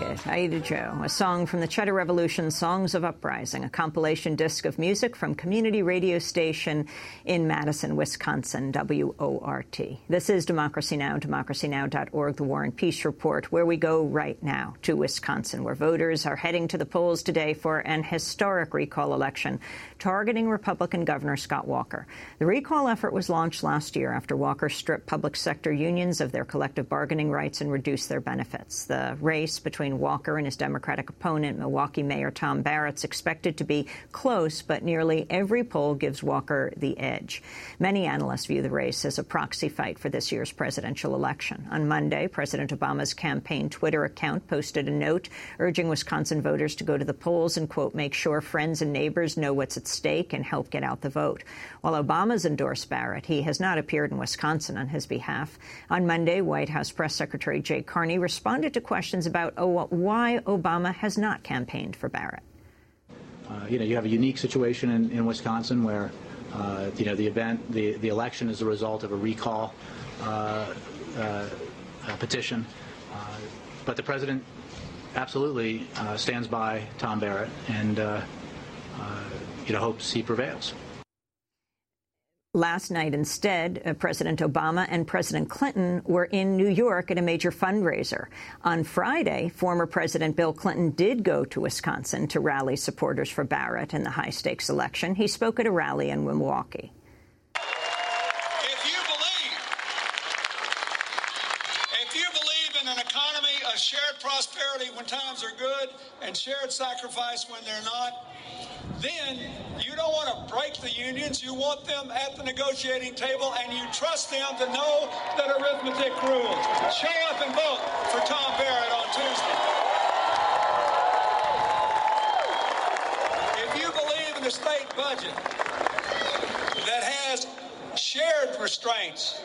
It. Aida Joe, a song from the Cheddar Revolution Songs of Uprising, a compilation disc of music from community radio station in Madison, Wisconsin, WORT. This is Democracy Now!, democracynow.org, the War and Peace Report, where we go right now to Wisconsin, where voters are heading to the polls today for an historic recall election targeting Republican Governor Scott Walker. The recall effort was launched last year after Walker stripped public sector unions of their collective bargaining rights and reduced their benefits. The race between Walker and his Democratic opponent, Milwaukee Mayor Tom Barrett's expected to be close, but nearly every poll gives Walker the edge. Many analysts view the race as a proxy fight for this year's presidential election. On Monday, President Obama's campaign Twitter account posted a note urging Wisconsin voters to go to the polls and, quote, make sure friends and neighbors know what's at stake and help get out the vote. While Obama's endorsed Barrett, he has not appeared in Wisconsin on his behalf. On Monday, White House Press Secretary Jay Carney responded to questions about oh, why Obama has not campaigned for Barrett. Uh, you know, you have a unique situation in, in Wisconsin where, uh, you know, the event, the, the election is the result of a recall uh, uh petition. Uh, but the president absolutely uh, stands by Tom Barrett and, you know, hopes he prevails. Last night, instead, uh, President Obama and President Clinton were in New York at a major fundraiser. On Friday, former President Bill Clinton did go to Wisconsin to rally supporters for Barrett in the high stakes election. He spoke at a rally in Milwaukee. If you believe, if you believe in an economy of shared prosperity when times are good and shared sacrifice when they're not, then you don't want to break the unions. You want them at the negotiating table, and you trust them to know that arithmetic rules. Show up and vote for Tom Barrett on Tuesday. If you believe in a state budget that has shared restraints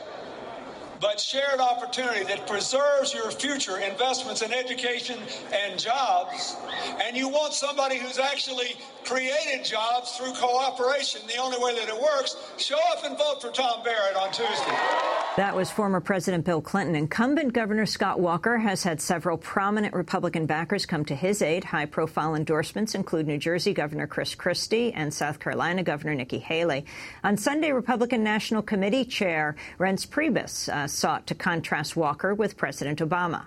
but shared opportunity that preserves your future investments in education and jobs. And you want somebody who's actually created jobs through cooperation, the only way that it works. Show up and vote for Tom Barrett on Tuesday. That was former President Bill Clinton. Incumbent Governor Scott Walker has had several prominent Republican backers come to his aid. High profile endorsements include New Jersey Governor Chris Christie and South Carolina Governor Nikki Haley. On Sunday, Republican National Committee Chair Reince Priebus uh, sought to contrast Walker with President Obama.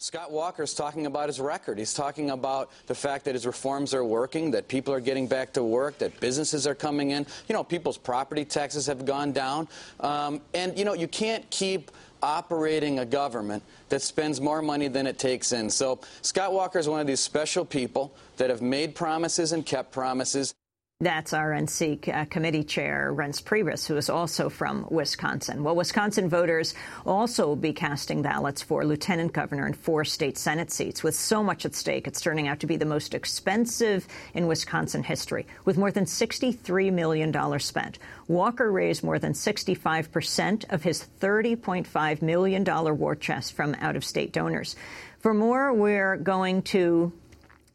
Scott Walker is talking about his record. He's talking about the fact that his reforms are working, that people are getting back to work, that businesses are coming in. You know, people's property taxes have gone down. Um, and, you know, you can't keep operating a government that spends more money than it takes in. So Scott Walker is one of these special people that have made promises and kept promises. That's RNC uh, committee chair Reince Priebus, who is also from Wisconsin. Well, Wisconsin voters also will be casting ballots for lieutenant governor and four state senate seats. With so much at stake, it's turning out to be the most expensive in Wisconsin history, with more than $63 million spent. Walker raised more than 65 percent of his $30.5 million war chest from out-of-state donors. For more, we're going to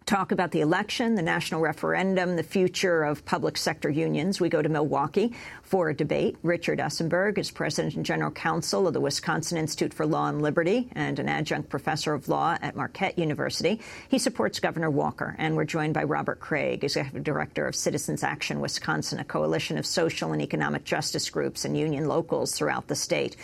talk about the election, the national referendum, the future of public sector unions. We go to Milwaukee for a debate. Richard Esenberg is president and general counsel of the Wisconsin Institute for Law and Liberty and an adjunct professor of law at Marquette University. He supports Governor Walker, and we're joined by Robert Kraig, executive director of Citizens Action Wisconsin, a coalition of social and economic justice groups and union locals throughout the state.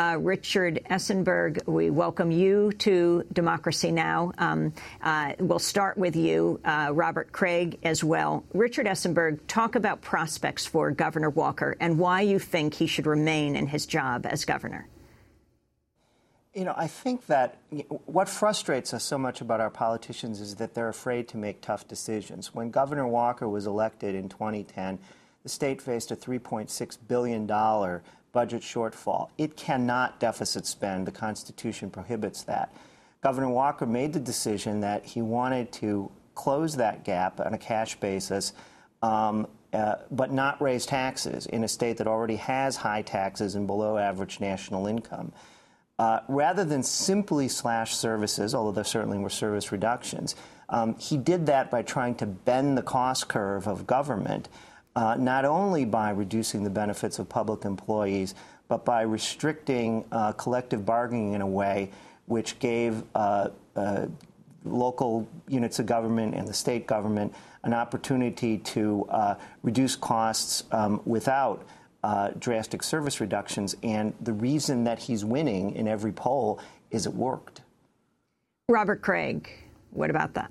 Uh, Richard Esenberg, we welcome you to Democracy Now! Um, uh, we'll start with you, uh, Robert Kraig, as well. Richard Esenberg, talk about prospects for Governor Walker and why you think he should remain in his job as governor. You know, I think that what frustrates us so much about our politicians is that they're afraid to make tough decisions. When Governor Walker was elected in 2010, the state faced a $3.6 billion budget shortfall. It cannot deficit spend. The Constitution prohibits that. Governor Walker made the decision that he wanted to close that gap on a cash basis, um, uh, but not raise taxes in a state that already has high taxes and below average national income. Uh, rather than simply slash services, although there certainly were service reductions, um, he did that by trying to bend the cost curve of government uh, not only by reducing the benefits of public employees, but by restricting uh, collective bargaining in a way which gave uh, uh local units of government and the state government an opportunity to uh, reduce costs um, without uh, drastic service reductions. And the reason that he's winning in every poll is it worked. Robert Kraig, what about that?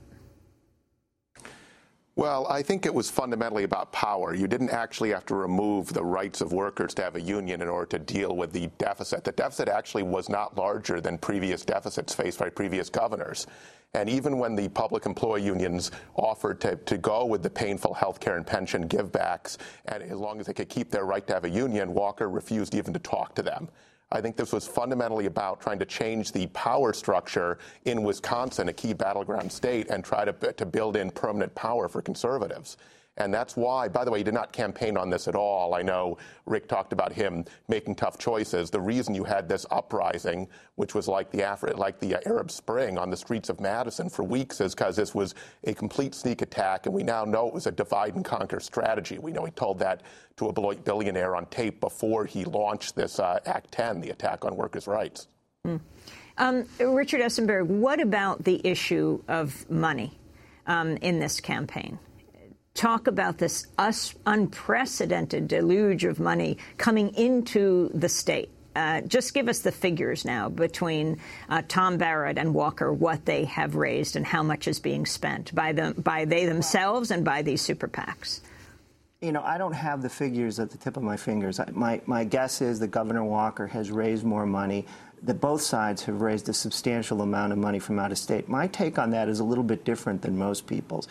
Well, I think it was fundamentally about power. You didn't actually have to remove the rights of workers to have a union in order to deal with the deficit. The deficit actually was not larger than previous deficits faced by previous governors. And even when the public employee unions offered to, to go with the painful health care and pension givebacks, and as long as they could keep their right to have a union, Walker refused even to talk to them. I think this was fundamentally about trying to change the power structure in Wisconsin, a key battleground state, and try to, to build in permanent power for conservatives. And that's why, by the way, he did not campaign on this at all. I know Rick talked about him making tough choices. The reason you had this uprising, which was like the, Afri- like the Arab Spring on the streets of Madison for weeks, is because this was a complete sneak attack. And we now know it was a divide and conquer strategy. We know he told that to a billionaire on tape before he launched this uh, Act 10, the attack on workers' rights. Mm. Um, Richard Esenberg, what about the issue of money um, in this campaign? Talk about this us unprecedented deluge of money coming into the state. Uh, just give us the figures now between uh, Tom Barrett and Walker, what they have raised and how much is being spent by them, by they themselves and by these super PACs. You know, I don't have the figures at the tip of my fingers. My, my guess is that Governor Walker has raised more money, that both sides have raised a substantial amount of money from out of state. My take on that is a little bit different than most people's.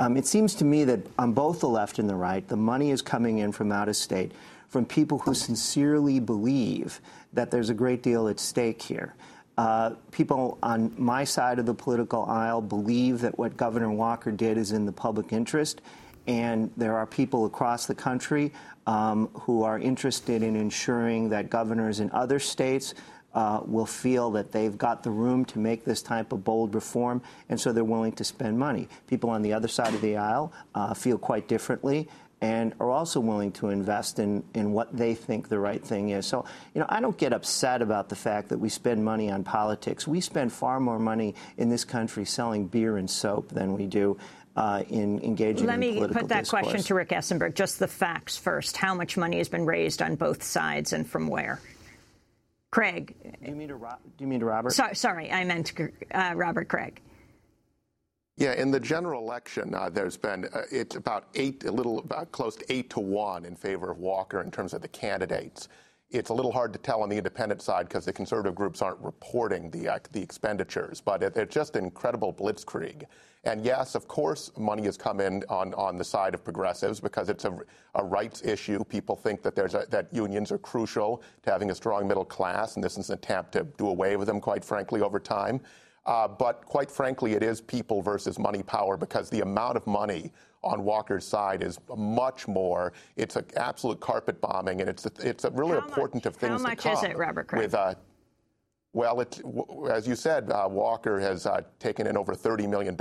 Um, it seems to me that on both the left and the right, the money is coming in from out of state, from people who sincerely believe that there's a great deal at stake here. Uh, people on my side of the political aisle believe that what Governor Walker did is in the public interest, and there are people across the country um, who are interested in ensuring that governors in other states uh, will feel that they've got the room to make this type of bold reform, and so they're willing to spend money. People on the other side of the aisle uh, feel quite differently and are also willing to invest in, in what they think the right thing is. So, you know, I don't get upset about the fact that we spend money on politics. We spend far more money in this country selling beer and soap than we do uh, in engaging Let me put that discourse. question to Rick Esenberg. Just the facts first. How much money has been raised on both sides and from where? Kraig. Do you mean to, Ro- do you mean to Robert? So, sorry, I meant uh, Robert Kraig. Yeah, in the general election, uh, there's been uh, it's about eight, a little about close to eight to one in favor of Walker in terms of the candidates. It's a little hard to tell on the independent side because the conservative groups aren't reporting the uh, the expenditures, but it, it's just incredible blitzkrieg. And yes, of course, money has come in on, on the side of progressives because it's a, a rights issue. People think that there's a, that unions are crucial to having a strong middle class, and this is an attempt to do away with them, quite frankly, over time. Uh, but quite frankly, it is people versus money power because the amount of money on Walker's side is much more. It's an absolute carpet bombing, and it's a, it's a really How important much, of things How much is it, Robert Kraig? with. Uh, well, it, as you said, uh, Walker has uh, taken in over $30 million,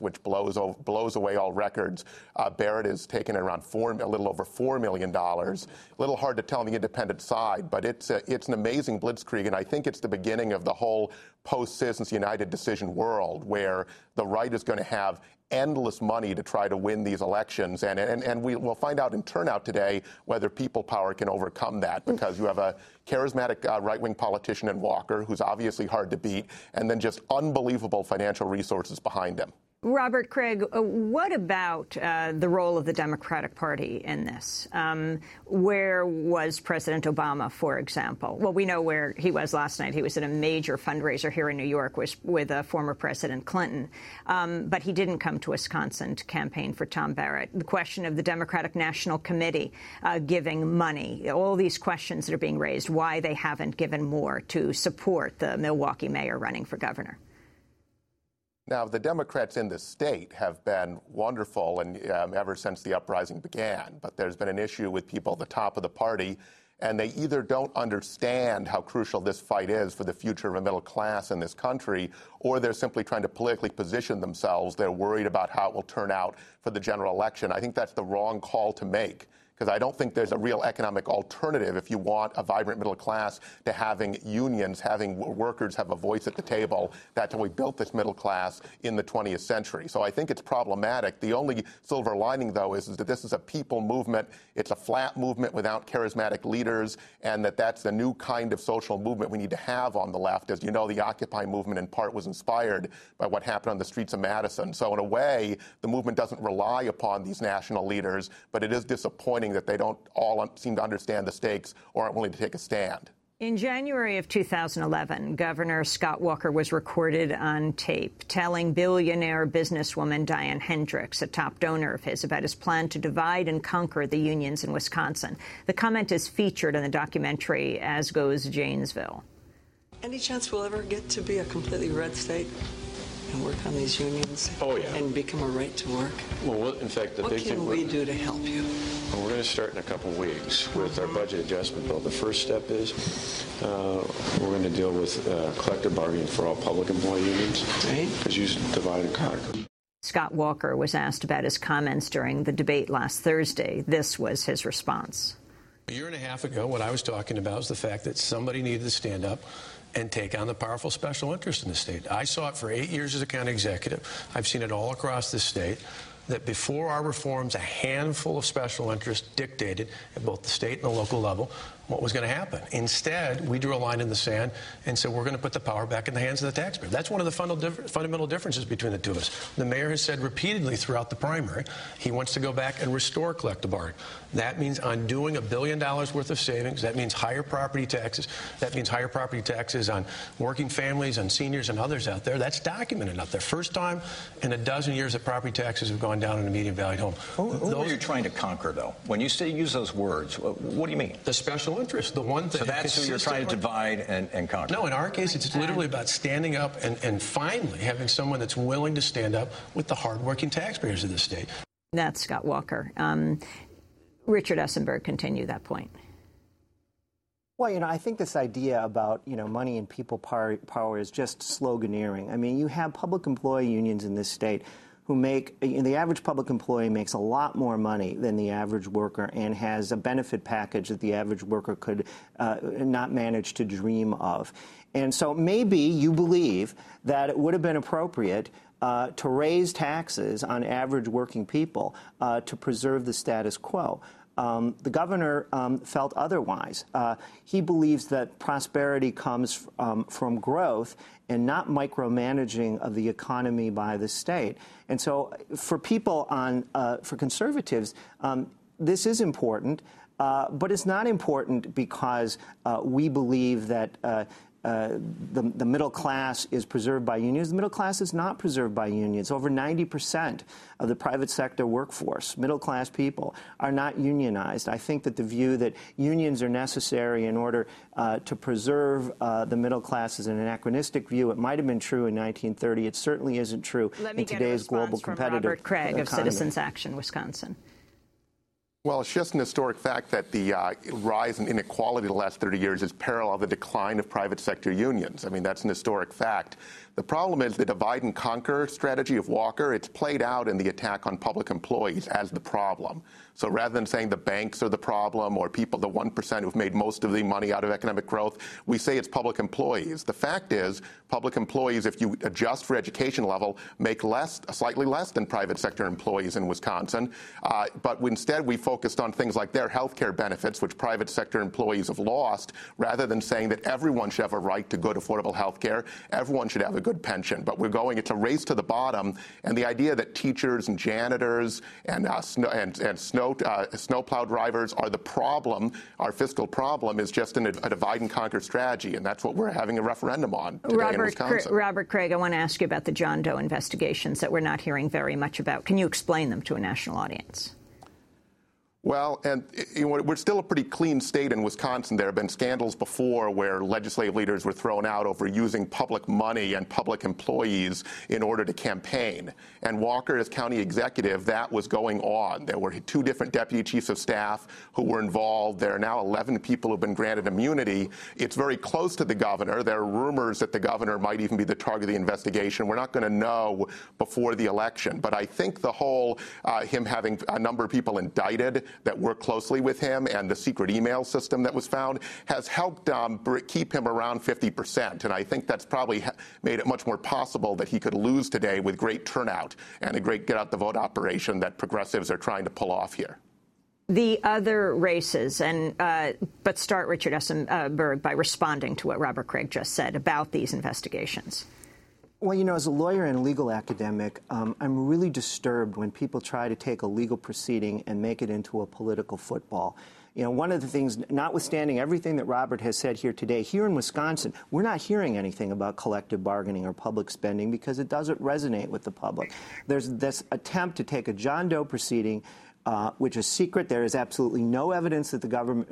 which blows, blows away all records. Uh, Barrett has taken in around four, a little over $4 million. A little hard to tell on the independent side, but it's, a, it's an amazing blitzkrieg, and I think it's the beginning of the whole post Citizens United decision world where the right is going to have endless money to try to win these elections. And, and, and we, will find out in turnout today whether people power can overcome that because you have a charismatic uh, right wing politician in Walker who's obviously hard to beat, and then just unbelievable financial resources behind him. Robert Kraig, uh, what about uh, the role of the Democratic Party in this? Um, where was President Obama, for example? Well, we know where he was last night. He was at a major fundraiser here in New York with, with uh, former President Clinton. Um, but he didn't come to Wisconsin to campaign for Tom Barrett. The question of the Democratic National Committee uh, giving money, all these questions that are being raised, why they haven't given more to support the Milwaukee mayor running for governor. Now, the Democrats in the state have been wonderful and um, ever since the uprising began, but there's been an issue with people at the top of the party, and they either don't understand how crucial this fight is for the future of a middle class in this country, or they're simply trying to politically position themselves. They're worried about how it will turn out for the general election. I think that's the wrong call to make because I don't think there's a real economic alternative if you want a vibrant middle class to having unions, having workers have a voice at the table. That's how we built this middle class in the 20th century. So I think it's problematic. The only silver lining, though, is, is that this is a people movement. It's a flat movement without charismatic leaders, and that that's the new kind of social movement we need to have on the left. As you know, the Occupy movement in part was inspired by what happened on the streets of Madison. So in a way, the movement doesn't rely upon these national leaders, but it is disappointing that they don't all seem to understand the stakes or aren't willing to take a stand. In January of 2011, Governor Scott Walker was recorded on tape telling billionaire businesswoman Diane Hendricks, a top donor of his, about his plan to divide and conquer the unions in Wisconsin. The comment is featured in the documentary As Goes Janesville. Any chance we'll ever get to be a completely red state? And work on these unions? Oh, yeah. And become a right to work? Well, in fact, the what big can thing we do to help you? Well, we're going to start in a couple of weeks with our budget adjustment bill. The first step is uh, we're going to deal with uh, collective bargaining for all public employee unions. Right. Because you divide and conquer. Scott Walker was asked about his comments during the debate last Thursday. This was his response. A year and a half ago, what I was talking about was the fact that somebody needed to stand up and take on the powerful special interest in the state. I saw it for eight years as a county executive. I've seen it all across the state that before our reforms, a handful of special interests dictated at both the state and the local level what was going to happen. Instead, we drew a line in the sand and said we're going to put the power back in the hands of the taxpayer. That's one of the fundamental differences between the two of us. The mayor has said repeatedly throughout the primary he wants to go back and restore collective bargaining. That means undoing a billion dollars worth of savings. That means higher property taxes. That means higher property taxes on working families, on seniors, and others out there. That's documented out there. First time in a dozen years that property taxes have gone down in a median valued home. Who, who those, are you trying to conquer, though? When you say use those words, what do you mean? The special interest, the one thing. So that's who you're trying to divide and, and conquer. No, in our case, it's literally about standing up and, and finally having someone that's willing to stand up with the hardworking taxpayers of the state. That's Scott Walker. Um, Richard Esenberg, continue that point. Well, you know, I think this idea about, you know, money and people power, is just sloganeering. I mean, you have public employee unions in this state who make the average public employee makes a lot more money than the average worker and has a benefit package that the average worker could uh, not manage to dream of. And so maybe you believe that it would have been appropriate uh, to raise taxes on average working people uh, to preserve the status quo. Um, the governor um, felt otherwise. Uh, he believes that prosperity comes um, from growth and not micromanaging of the economy by the state. And so, for people on, uh, for conservatives, um, this is important. Uh, but it's not important because uh, we believe that uh, the, the, middle class is preserved by unions. The middle class is not preserved by unions. Over 90% of the private sector workforce, middle class people, are not unionized. I think that the view that unions are necessary in order uh, to preserve uh, the middle class is an anachronistic view. It might have been true in 1930. It certainly isn't true in today's global competitive Robert Kraig economy. of Citizens Action Wisconsin. Well, it's just an historic fact that the uh, rise in inequality the last 30 years is parallel the decline of private sector unions. I mean, that's an historic fact. The problem is the divide and conquer strategy of Walker, it's played out in the attack on public employees as the problem. So rather than saying the banks are the problem or people, the 1% who've made most of the money out of economic growth, we say it's public employees. The fact is, public employees, if you adjust for education level, make less, slightly less than private sector employees in Wisconsin. Uh, but instead, we focused on things like their health care benefits, which private sector employees have lost, rather than saying that everyone should have a right to good, affordable health care. Everyone should have a good pension. But we're going, it's a race to the bottom. And the idea that teachers and janitors and, uh, snow, and, and snow snow, uh, snowplow drivers are the problem. Our fiscal problem is just an, a divide and conquer strategy, and that's what we're having a referendum on today Robert, in Wisconsin. Robert Kraig, I want to ask you about the John Doe investigations that we're not hearing very much about. Can you explain them to a national audience? Well, and you know, we're still a pretty clean state in Wisconsin. There have been scandals before where legislative leaders were thrown out over using public money and public employees in order to campaign. And Walker, as county executive, that was going on. There were two different deputy chiefs of staff who were involved. There are now 11 people who've been granted immunity. It's very close to the governor. There are rumors that the governor might even be the target of the investigation. We're not going to know before the election. But I think the whole uh, him having a number of people indicted that work closely with him and the secret email system that was found has helped um, keep him around 50%. And I think that's probably made it much more possible that he could lose today with great turnout and a great get out the vote operation that progressives are trying to pull off here the other races, and uh, but start Richard Esenberg by responding to what Robert Kraig just said about these investigations. Well, you know, as a lawyer and a legal academic, um, I'm really disturbed when people try to take a legal proceeding and make it into a political football. You know, one of the things, notwithstanding everything that Robert has said here today, here in Wisconsin, we're not hearing anything about collective bargaining or public spending because it doesn't resonate with the public. There's this attempt to take a John Doe proceeding uh, which is secret. There is absolutely no evidence that the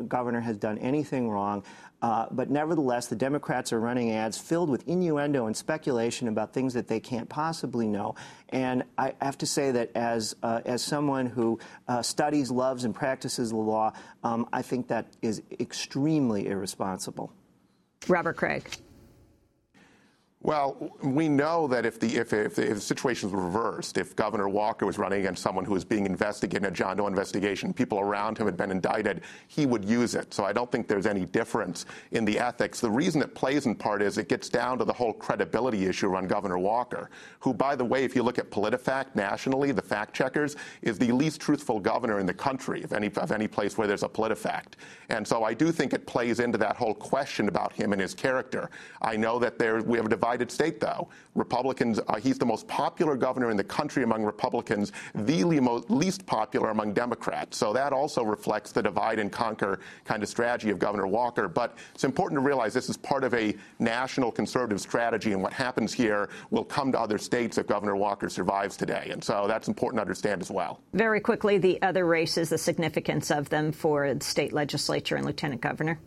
governor has done anything wrong. Uh, but nevertheless, the Democrats are running ads filled with innuendo and speculation about things that they can't possibly know. And I have to say that as uh, as someone who uh, studies, loves, and practices the law, um, I think that is extremely irresponsible. Robert Kraig. Well, we know that if the, if, if, the, if the situation was reversed, if Governor Walker was running against someone who was being investigated in a John Doe investigation, people around him had been indicted, he would use it. So I don't think there's any difference in the ethics. The reason it plays in part is it gets down to the whole credibility issue around Governor Walker, who, by the way, if you look at PolitiFact nationally, the fact checkers, is the least truthful governor in the country of any, of any place where there's a PolitiFact. And so I do think it plays into that whole question about him and his character. I know that there, we have a divided state, though. Republicans, uh, he's the most popular governor in the country among Republicans, the least popular among Democrats. So that also reflects the divide and conquer kind of strategy of Governor Walker. But it's important to realize this is part of a national conservative strategy, and what happens here will come to other states if Governor Walker survives today. And so that's important to understand as well. Very quickly, the other races, the significance of them for the state legislature and lieutenant governor.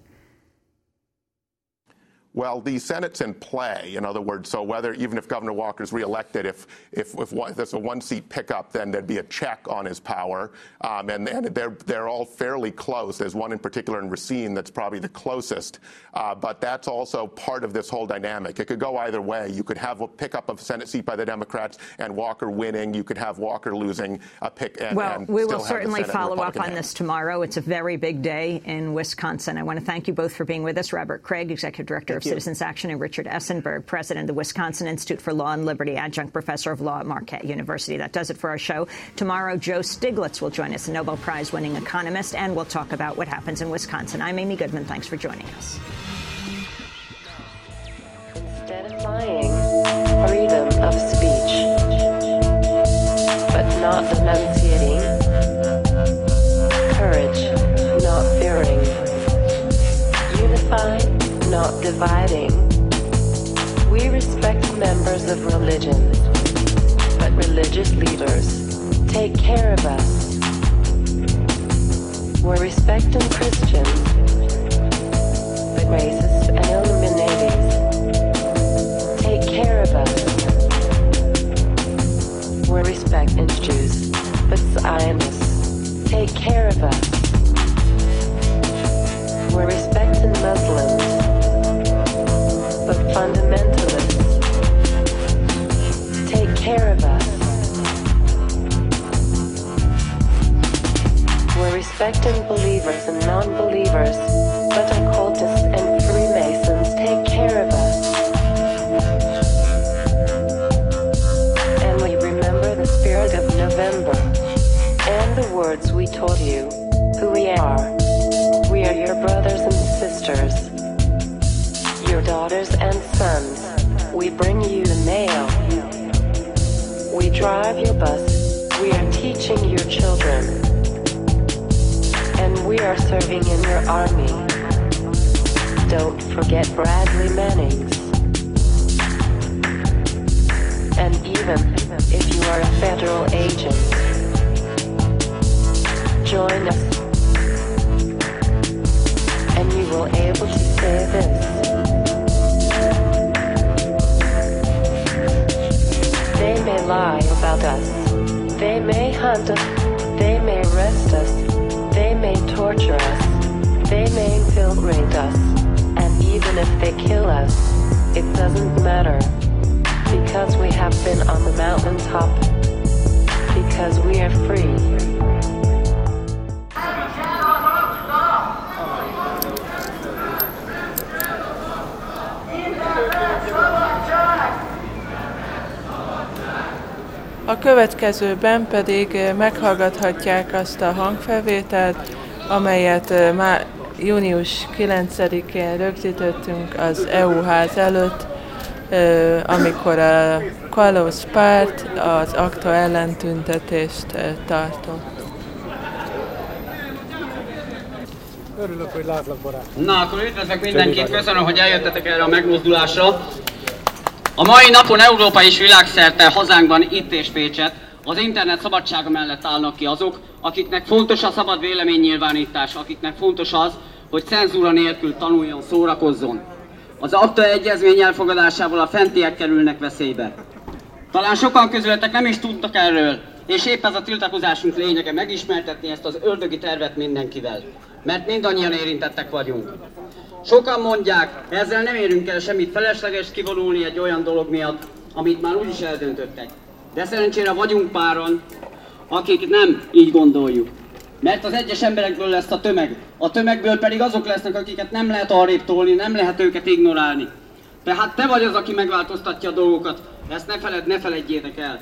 Well, the Senate's in play. In other words, so whether even if Governor Walker's reelected, if if, if, one, if there's a one-seat pickup, then there'd be a check on his power, um, and, and they're they're all fairly close. There's one in particular in Racine that's probably the closest, uh, but that's also part of this whole dynamic. It could go either way. You could have a pickup of a Senate seat by the Democrats and Walker winning. You could have Walker losing a pick. And, well, and we will certainly follow up on this tomorrow. It's a very big day in Wisconsin. I want to thank you both for being with us. Robert Kraig, Executive Director of Citizens Action, and Richard Esenberg, president of the Wisconsin Institute for Law and Liberty, adjunct professor of law at Marquette University. That does it for our show. Tomorrow, Joe Stiglitz will join us, a Nobel Prize winning economist, and we'll talk about what happens in Wisconsin. I'm Amy Goodman. Thanks for joining us. Instead of lying, freedom of speech, but not denunciating, courage, not fearing, unified not dividing. We respect members of religion, but religious leaders take care of us. We're respecting Christians, but racists and Illuminatis take care of us. We're respecting Jews, but Zionists take care of us. We're respecting Muslims fundamentalists take care of us. We're respecting believers and non-believers, but occultists and Freemasons take care of us. And we remember the spirit of November and the words we told you, who we are. We are your brothers and sisters your daughters and sons. We bring you the mail. We drive your bus. We are teaching your children. And we are serving in your army. Don't forget Bradley Mannings. And even if you are a federal agent, join us. And you will able to say this. They may lie about us. They may hunt us. They may arrest us. They may torture us. They may infiltrate us. And even if they kill us, it doesn't matter. Because we have been on the mountaintop. Because we are free. A következőben pedig eh, meghallgathatják azt a hangfelvételt, amelyet eh, már június 9-én rögzítettünk az EU ház előtt, eh, amikor a Kalusz párt az akta ellentüntetést tartott. Örülök, hogy látlak, barát. Na, akkor üdvözlök mindenkit, köszönöm, hogy eljöttetek erre a megmozdulásra. A mai napon Európa és világszerte hazánkban, itt és Pécset, az internet szabadsága mellett állnak ki azok, akiknek fontos a szabad véleménynyilvánítás, akiknek fontos az, hogy cenzúra nélkül tanuljon, szórakozzon. Az akta egyezmény elfogadásával a fentiek kerülnek veszélybe. Talán sokan közületek nem is tudtak erről, és épp ez a tiltakozásunk lényege megismertetni ezt az ördögi tervet mindenkivel. Mert mindannyian érintettek vagyunk. Sokan mondják, ezzel nem érünk el semmit felesleges kivonulni egy olyan dolog miatt, amit már úgyis eldöntöttek. De szerencsére vagyunk páron, akik nem így gondoljuk. Mert az egyes emberekből lesz a tömeg. A tömegből pedig azok lesznek, akiket nem lehet arrébb tolni, nem lehet őket ignorálni. Tehát te vagy az, aki megváltoztatja a dolgokat. Ezt ne feled, ne feledjétek el.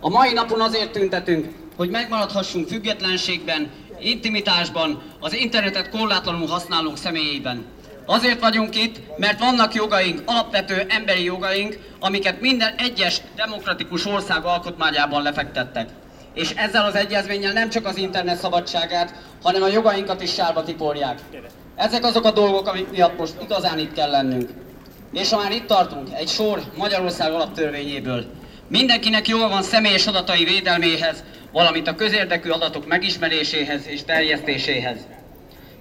A mai napon azért tüntetünk, hogy megmaradhassunk függetlenségben, intimitásban, az internetet korlátlanul használók személyében. Azért vagyunk itt, mert vannak jogaink, alapvető emberi jogaink, amiket minden egyes demokratikus ország alkotmányában lefektettek. És ezzel az egyezménnyel nem csak az internet szabadságát, hanem a jogainkat is sárba tiporják. Ezek azok a dolgok, amik miatt most igazán itt kell lennünk. És ha már itt tartunk, egy sor Magyarország alaptörvényéből. Mindenkinek joga van személyes adatai védelméhez, valamint a közérdekű adatok megismeréséhez és terjesztéséhez.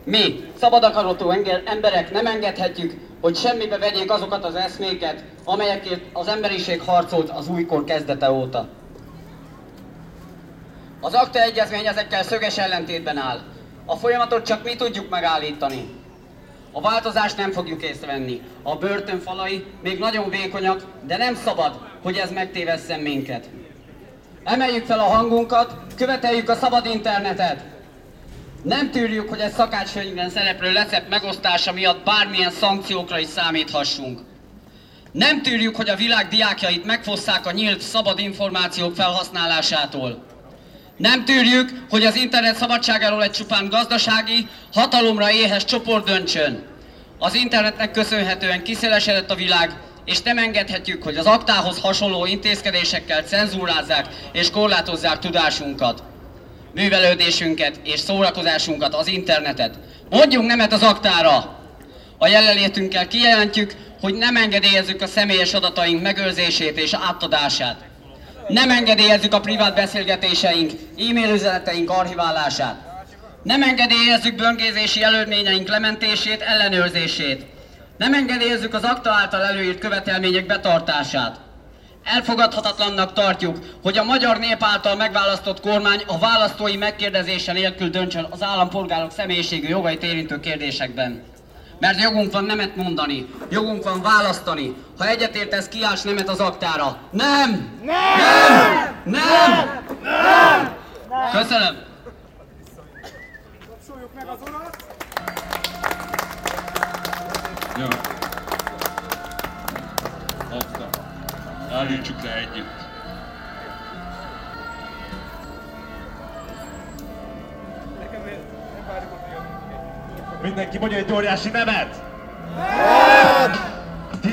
Mi, szabad akaratú emberek nem engedhetjük, hogy semmibe vegyék azokat az eszméket, amelyekért az emberiség harcolt az újkor kezdete óta. Az akta egyezmény ezekkel szöges ellentétben áll. A folyamatot csak mi tudjuk megállítani. A változást nem fogjuk észrevenni. A börtön falai még nagyon vékonyak, de nem szabad, hogy ez megtévesszen minket. Emeljük fel a hangunkat, követeljük a szabad internetet. Nem tűrjük, hogy egy szakácskönyvben szereplő recept megosztása miatt bármilyen szankciókra is számíthassunk. Nem tűrjük, hogy a világ diákjait megfosszák a nyílt, szabad információk felhasználásától. Nem tűrjük, hogy az internet szabadságáról egy csupán gazdasági, hatalomra éhes csoport döntsön. Az internetnek köszönhetően kiszélesedett a világ, és nem engedhetjük, hogy az aktához hasonló intézkedésekkel cenzúrázzák és korlátozzák tudásunkat, művelődésünket és szórakozásunkat, az internetet. Mondjunk nemet az aktára! A jelenlétünkkel kijelentjük, hogy nem engedélyezzük a személyes adataink megőrzését és átadását. Nem engedélyezzük a privát beszélgetéseink, e-mail üzeneteink archiválását. Nem engedélyezzük böngészési előrményeink lementését, ellenőrzését. Nem engedélyezzük az akta által előírt követelmények betartását. Elfogadhatatlannak tartjuk, hogy a magyar nép által megválasztott kormány a választói megkérdezése nélkül döntsön az állampolgárok személyiségű jogait érintő kérdésekben. Mert jogunk van nemet mondani, jogunk van választani. Ha egyetértesz, kiállsz nemet az aktára. Nem! Nem! Nem! Nem! Nem! Köszönöm! meg az Jó. Akta. Állítsuk le együtt. Mindenki mondja egy óriási nemet! Nem!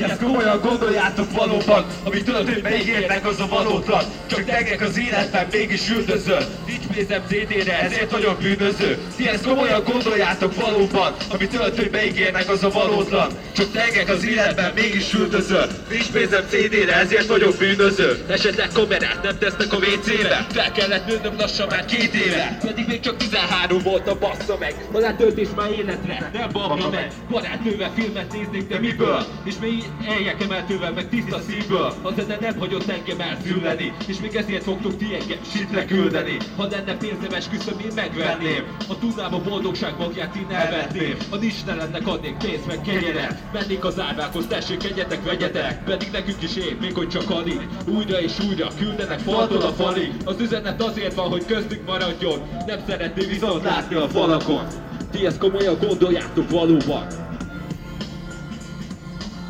Ezt komolyan gondoljátok valóban, amit tudod, hogy megígérnek az a valótlan. Csak tegek az életben mégis üldözöl. Nincs pénzem CD-re, ezért vagyok bűnöző. Ti ezt komolyan gondoljátok valóban, amit tudod, hogy megígérnek az a valótlan. Csak tegek az életben mégis üldözöl. Nincs pénzem CD-re, ezért vagyok bűnöző. Esetleg kamerát nem tesznek a WC-be Fel kellett nőnöm lassan már két éve. Pedig még csak 13 volt a bassza meg. Talán töltés már életre, nem babra meg. Barátnővel filmet néznék, de miből? És még eljek emeltővel, meg tiszta szívből. A zene nem hagyott engem elszülleni És még ezért fogtok ti engem sítre küldeni. Ha lenne pénzem esküszöm, én megvenném. Ha tudnám a boldogság magját, én elvetném Ha nincs ne lennek adnék pénzt, meg kenyeret. Mennék az árvákhoz, tessék, egyetek, vegyetek. Pedig nekünk is épp, még hogy csak alig Újra és újra küldenek faltól a falig. Az üzenet azért van, hogy köztünk maradjon. Nem szeretné viszont látni a falakon. Ti ezt komolyan gondoljátok valóban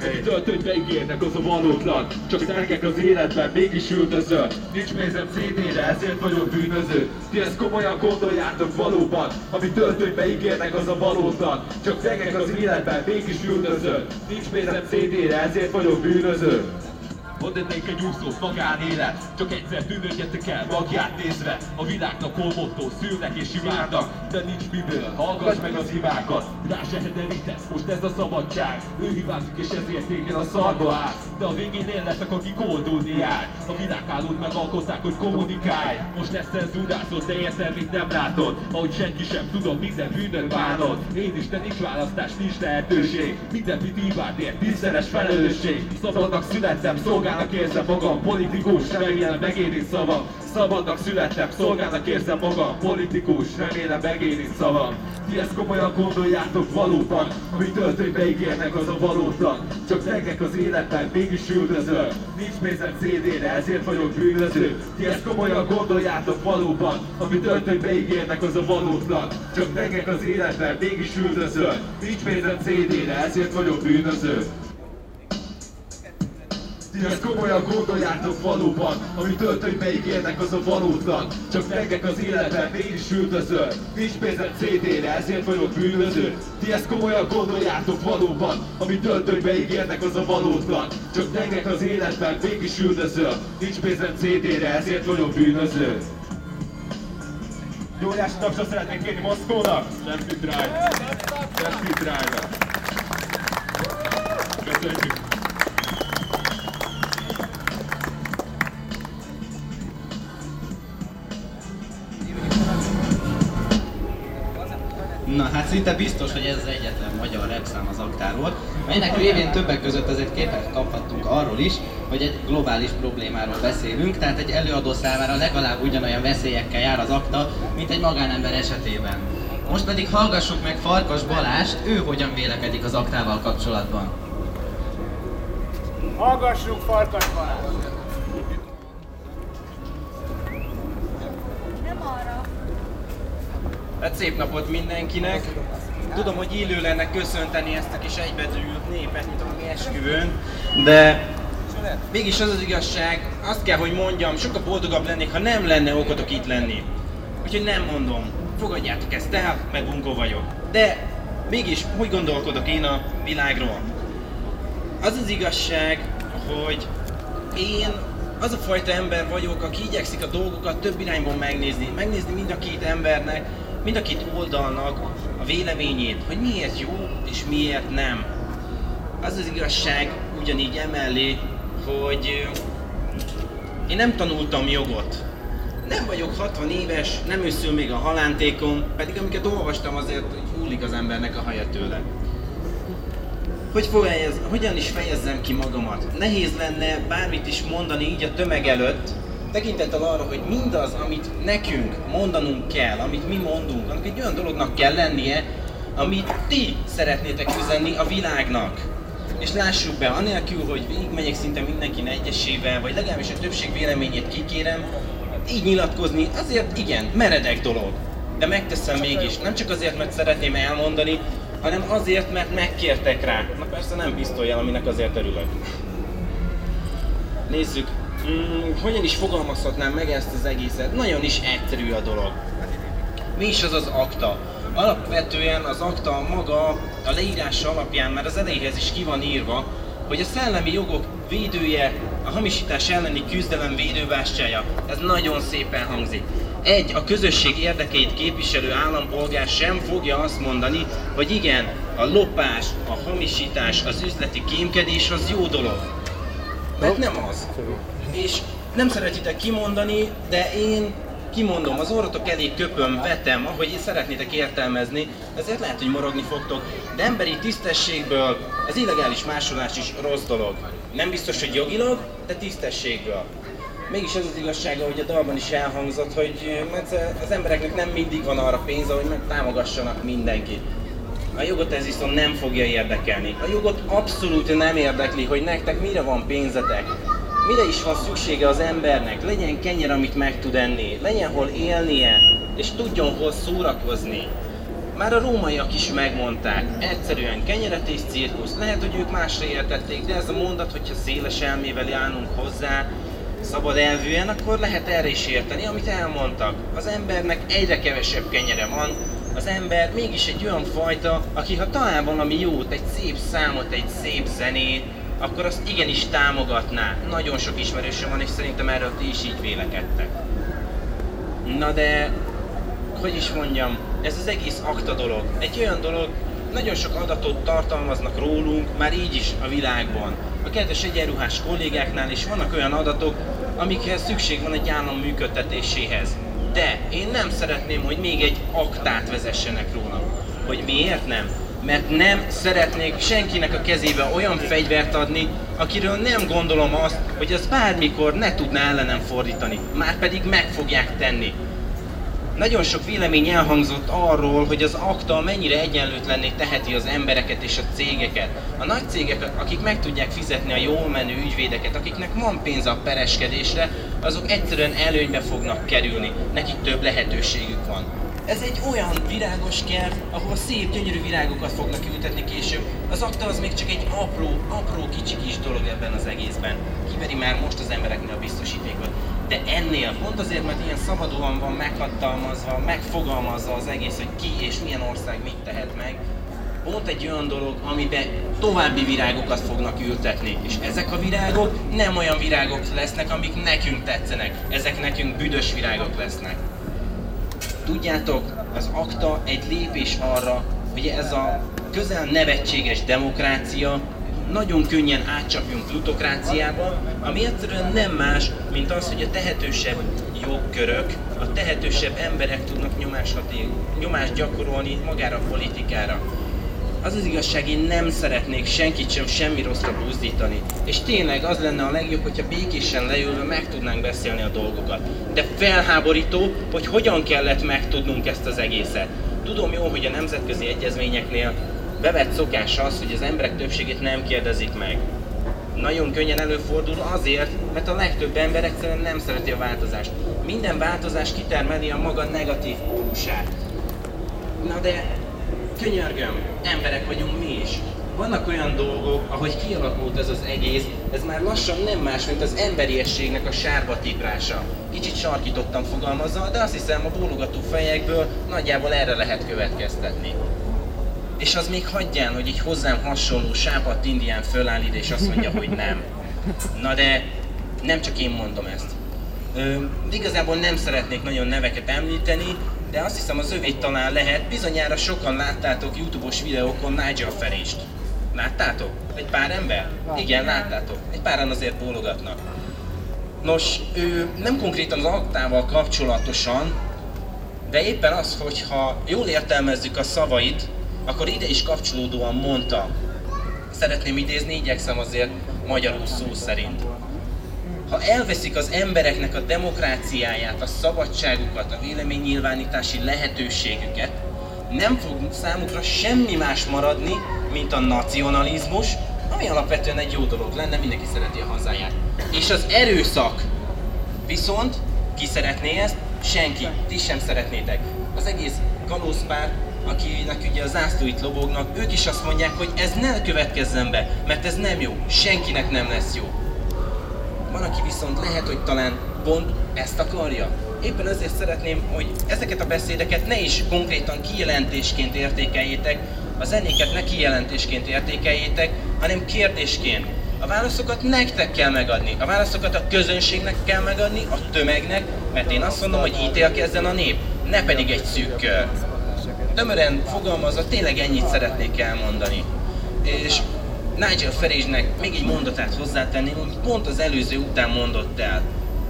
Egy töltőnybe ígérnek, az a valótlan. Csak tergek az életben, mégis üldözöl Nincs pénzem CD-re, ezért vagyok bűnöző. Ti ezt komolyan gondoljátok valóban. Ami töltőnybe ígérnek, az a valótlan. Csak tergek az életben, mégis üldözöl Nincs pénzem CD-re, ezért vagyok bűnöző Mondanék egy úszó magánélet Csak egyszer tűnődjetek el magját nézve. A világnak hol motto, szülnek és imádnak De nincs miből, hallgass meg az hibákat Rá se hederítesz, most ez a szabadság. Ő hibázik és ezért téged a szarba áll De a végén én leszek, aki koldulni jár. A világhálót megalkották, hogy kommunikálj. Most ezt cenzúrázod, de érted, mit nem látod. Ahogy senki sem tudom, minden bűnöt bánod. Én is, de nincs választás, nincs lehetőség. Minden mit hibádért, tízszeres felelősség. Szabadnak születtem, szolgál Szolgálnak érzem magam, politikus, remélem megéri szavam Szabadnak születtem, szolgálnak érzem magam, politikus, remélem megéri szavam Ti ezt komolyan gondoljátok valóban, ami töltőnybe ígérnek az a valótlan. Csak tegek az életben, mégis üldözöl Nincs pénzem CD-re, ezért vagyok bűnöző. Ti ezt komolyan gondoljátok valóban, ami töltőnybe ígérnek az a valótlan. Csak tegek az életben, mégis üldözöl Nincs pénzem CD-re, ezért vagyok bűnöző ti ezt komolyan gondoljátok valóban Ami töltőnybe ígérnek az a valótlan Csak tegek az életben, mégis üldözöl Nincs pénzem CD-re, ezért vagyok bűnöző Ti ezt komolyan gondoljátok valóban Ami töltőnybe ígérnek az a valótlan Csak tegek az életben, mégis üldözöl Nincs pénzem CD-re, ezért vagyok bűnöző Óriási tapsot szeretnék kérni Moszkónak! Left drive! Left drive! Köszönjük! Na hát szinte biztos, hogy ez az egyetlen magyar repszám az aktáról, melynek révén többek között azért képet kaphattunk arról is, hogy egy globális problémáról beszélünk, tehát egy előadó számára legalább ugyanolyan veszélyekkel jár az akta, mint egy magánember esetében. Most pedig hallgassuk meg Farkas Balást, ő hogyan vélekedik az aktával kapcsolatban. Hallgassuk Farkas Balást! Hát szép napot mindenkinek. Tudom, hogy illő lenne köszönteni ezt a kis egybedűlt népet, mint valami esküvőn, de mégis az az igazság, azt kell, hogy mondjam, sokkal boldogabb lennék, ha nem lenne okotok itt lenni. Úgyhogy nem mondom, fogadjátok ezt tehát, meg bunkó vagyok. De mégis, hogy gondolkodok én a világról? Az az igazság, hogy én az a fajta ember vagyok, aki igyekszik a dolgokat több irányból megnézni. Megnézni mind a két embernek, mind a két oldalnak a véleményét, hogy miért jó és miért nem. Az az igazság ugyanígy emellé, hogy én nem tanultam jogot. Nem vagyok 60 éves, nem őszül még a halántékom, pedig amiket olvastam azért, hogy hullik az embernek a haja tőle. Hogy fejez, hogyan is fejezzem ki magamat? Nehéz lenne bármit is mondani így a tömeg előtt, tekintettel arra, hogy mindaz, amit nekünk mondanunk kell, amit mi mondunk, annak egy olyan dolognak kell lennie, amit ti szeretnétek üzenni a világnak. És lássuk be, anélkül, hogy végigmegyek szinte mindenki egyesével, vagy legalábbis a többség véleményét kikérem, így nyilatkozni azért igen, meredek dolog. De megteszem mégis, nem csak azért, mert szeretném elmondani, hanem azért, mert megkértek rá. Na persze nem pisztolyjal, aminek azért örülök. Nézzük, mm, hogyan is fogalmazhatnám meg ezt az egészet? Nagyon is egyszerű a dolog. Mi is az az akta? Alapvetően az akta maga a leírása alapján már az elejéhez is ki van írva, hogy a szellemi jogok védője, a hamisítás elleni küzdelem védőbástyája. Ez nagyon szépen hangzik. Egy, a közösség érdekeit képviselő állampolgár sem fogja azt mondani, hogy igen, a lopás, a hamisítás, az üzleti kémkedés az jó dolog. Mert nem az és nem szeretitek kimondani, de én kimondom, az orrotok elé köpöm, vetem, ahogy szeretnétek értelmezni, ezért lehet, hogy morogni fogtok, de emberi tisztességből az illegális másolás is rossz dolog. Nem biztos, hogy jogilag, de tisztességből. Mégis ez az igazsága, hogy a dalban is elhangzott, hogy az embereknek nem mindig van arra pénze, hogy támogassanak mindenkit. A jogot ez viszont nem fogja érdekelni. A jogot abszolút nem érdekli, hogy nektek mire van pénzetek mire is van szüksége az embernek, legyen kenyer, amit meg tud enni, legyen hol élnie, és tudjon hol szórakozni. Már a rómaiak is megmondták, egyszerűen kenyeret és cirkusz. Lehet, hogy ők másra értették, de ez a mondat, hogyha széles elmével állunk hozzá, szabad elvűen, akkor lehet erre is érteni, amit elmondtak. Az embernek egyre kevesebb kenyere van, az ember mégis egy olyan fajta, aki ha talál valami jót, egy szép számot, egy szép zenét, akkor azt igenis támogatná. Nagyon sok ismerősöm van, és szerintem erről ti is így vélekedtek. Na de, hogy is mondjam, ez az egész akta dolog. Egy olyan dolog, nagyon sok adatot tartalmaznak rólunk, már így is a világban. A kedves egyenruhás kollégáknál is vannak olyan adatok, amikhez szükség van egy állam működtetéséhez. De én nem szeretném, hogy még egy aktát vezessenek rólam. Hogy miért nem? Mert nem szeretnék senkinek a kezébe olyan fegyvert adni, akiről nem gondolom azt, hogy az bármikor ne tudná ellenem fordítani. Már pedig meg fogják tenni. Nagyon sok vélemény elhangzott arról, hogy az akta mennyire egyenlőtlenné teheti az embereket és a cégeket. A nagy cégek, akik meg tudják fizetni a jól menő ügyvédeket, akiknek van pénz a pereskedésre, azok egyszerűen előnybe fognak kerülni. Nekik több lehetőségük van. Ez egy olyan virágos kert, ahol szép, gyönyörű virágokat fognak ültetni később. Az akta az még csak egy apró, apró kicsi kis dolog ebben az egészben. Kiveri már most az embereknél a biztosítékot. De ennél, pont azért, mert ilyen szabadúan van meghatalmazva, megfogalmazva az egész, hogy ki és milyen ország mit tehet meg, pont egy olyan dolog, amiben további virágokat fognak ültetni. És ezek a virágok nem olyan virágok lesznek, amik nekünk tetszenek. Ezek nekünk büdös virágok lesznek. Tudjátok, az akta egy lépés arra, hogy ez a közel nevetséges demokrácia nagyon könnyen átcsapjunk plutokráciába, ami egyszerűen nem más, mint az, hogy a tehetősebb jogkörök, a tehetősebb emberek tudnak nyomást, nyomást gyakorolni magára a politikára. Az az igazság, én nem szeretnék senkit sem semmi rosszra buzdítani. És tényleg az lenne a legjobb, hogyha békésen leülve meg tudnánk beszélni a dolgokat. De felháborító, hogy hogyan kellett megtudnunk ezt az egészet. Tudom jó, hogy a nemzetközi egyezményeknél bevett szokás az, hogy az emberek többségét nem kérdezik meg. Nagyon könnyen előfordul azért, mert a legtöbb ember egyszerűen nem szereti a változást. Minden változás kitermeli a maga negatív pólusát. Na de könyörgöm, emberek vagyunk mi is. Vannak olyan dolgok, ahogy kialakult ez az egész, ez már lassan nem más, mint az emberiességnek a sárba tiprása. Kicsit sarkítottan fogalmazza, de azt hiszem a bólogató fejekből nagyjából erre lehet következtetni. És az még hagyján, hogy egy hozzám hasonló sápadt indián föláll ide, és azt mondja, hogy nem. Na de nem csak én mondom ezt. Ö, igazából nem szeretnék nagyon neveket említeni, de azt hiszem az övét talán lehet. Bizonyára sokan láttátok YouTube-os videókon Nigel Ferést. Láttátok? Egy pár ember? Igen, láttátok. Egy páran azért bólogatnak. Nos, ő nem konkrétan az aktával kapcsolatosan, de éppen az, hogyha jól értelmezzük a szavait, akkor ide is kapcsolódóan mondta. Szeretném idézni, igyekszem azért magyarul szó szerint. Ha elveszik az embereknek a demokráciáját, a szabadságukat, a véleménynyilvánítási lehetőségüket, nem fog számukra semmi más maradni, mint a nacionalizmus, ami alapvetően egy jó dolog lenne, mindenki szereti a hazáját. És az erőszak. Viszont ki szeretné ezt? Senki. Ti sem szeretnétek. Az egész galózpár akinek ugye a zászlóit lobognak, ők is azt mondják, hogy ez ne következzen be, mert ez nem jó, senkinek nem lesz jó. Van, aki viszont lehet, hogy talán pont ezt akarja. Éppen ezért szeretném, hogy ezeket a beszédeket ne is konkrétan kijelentésként értékeljétek, a zenéket ne kijelentésként értékeljétek, hanem kérdésként. A válaszokat nektek kell megadni, a válaszokat a közönségnek kell megadni, a tömegnek, mert én azt mondom, hogy ítélkezzen a nép, ne pedig egy szűk kör. Tömören fogalmazva tényleg ennyit szeretnék elmondani. És Nigel Farage-nek még egy mondatát hozzátenném, amit pont az előző után mondott el.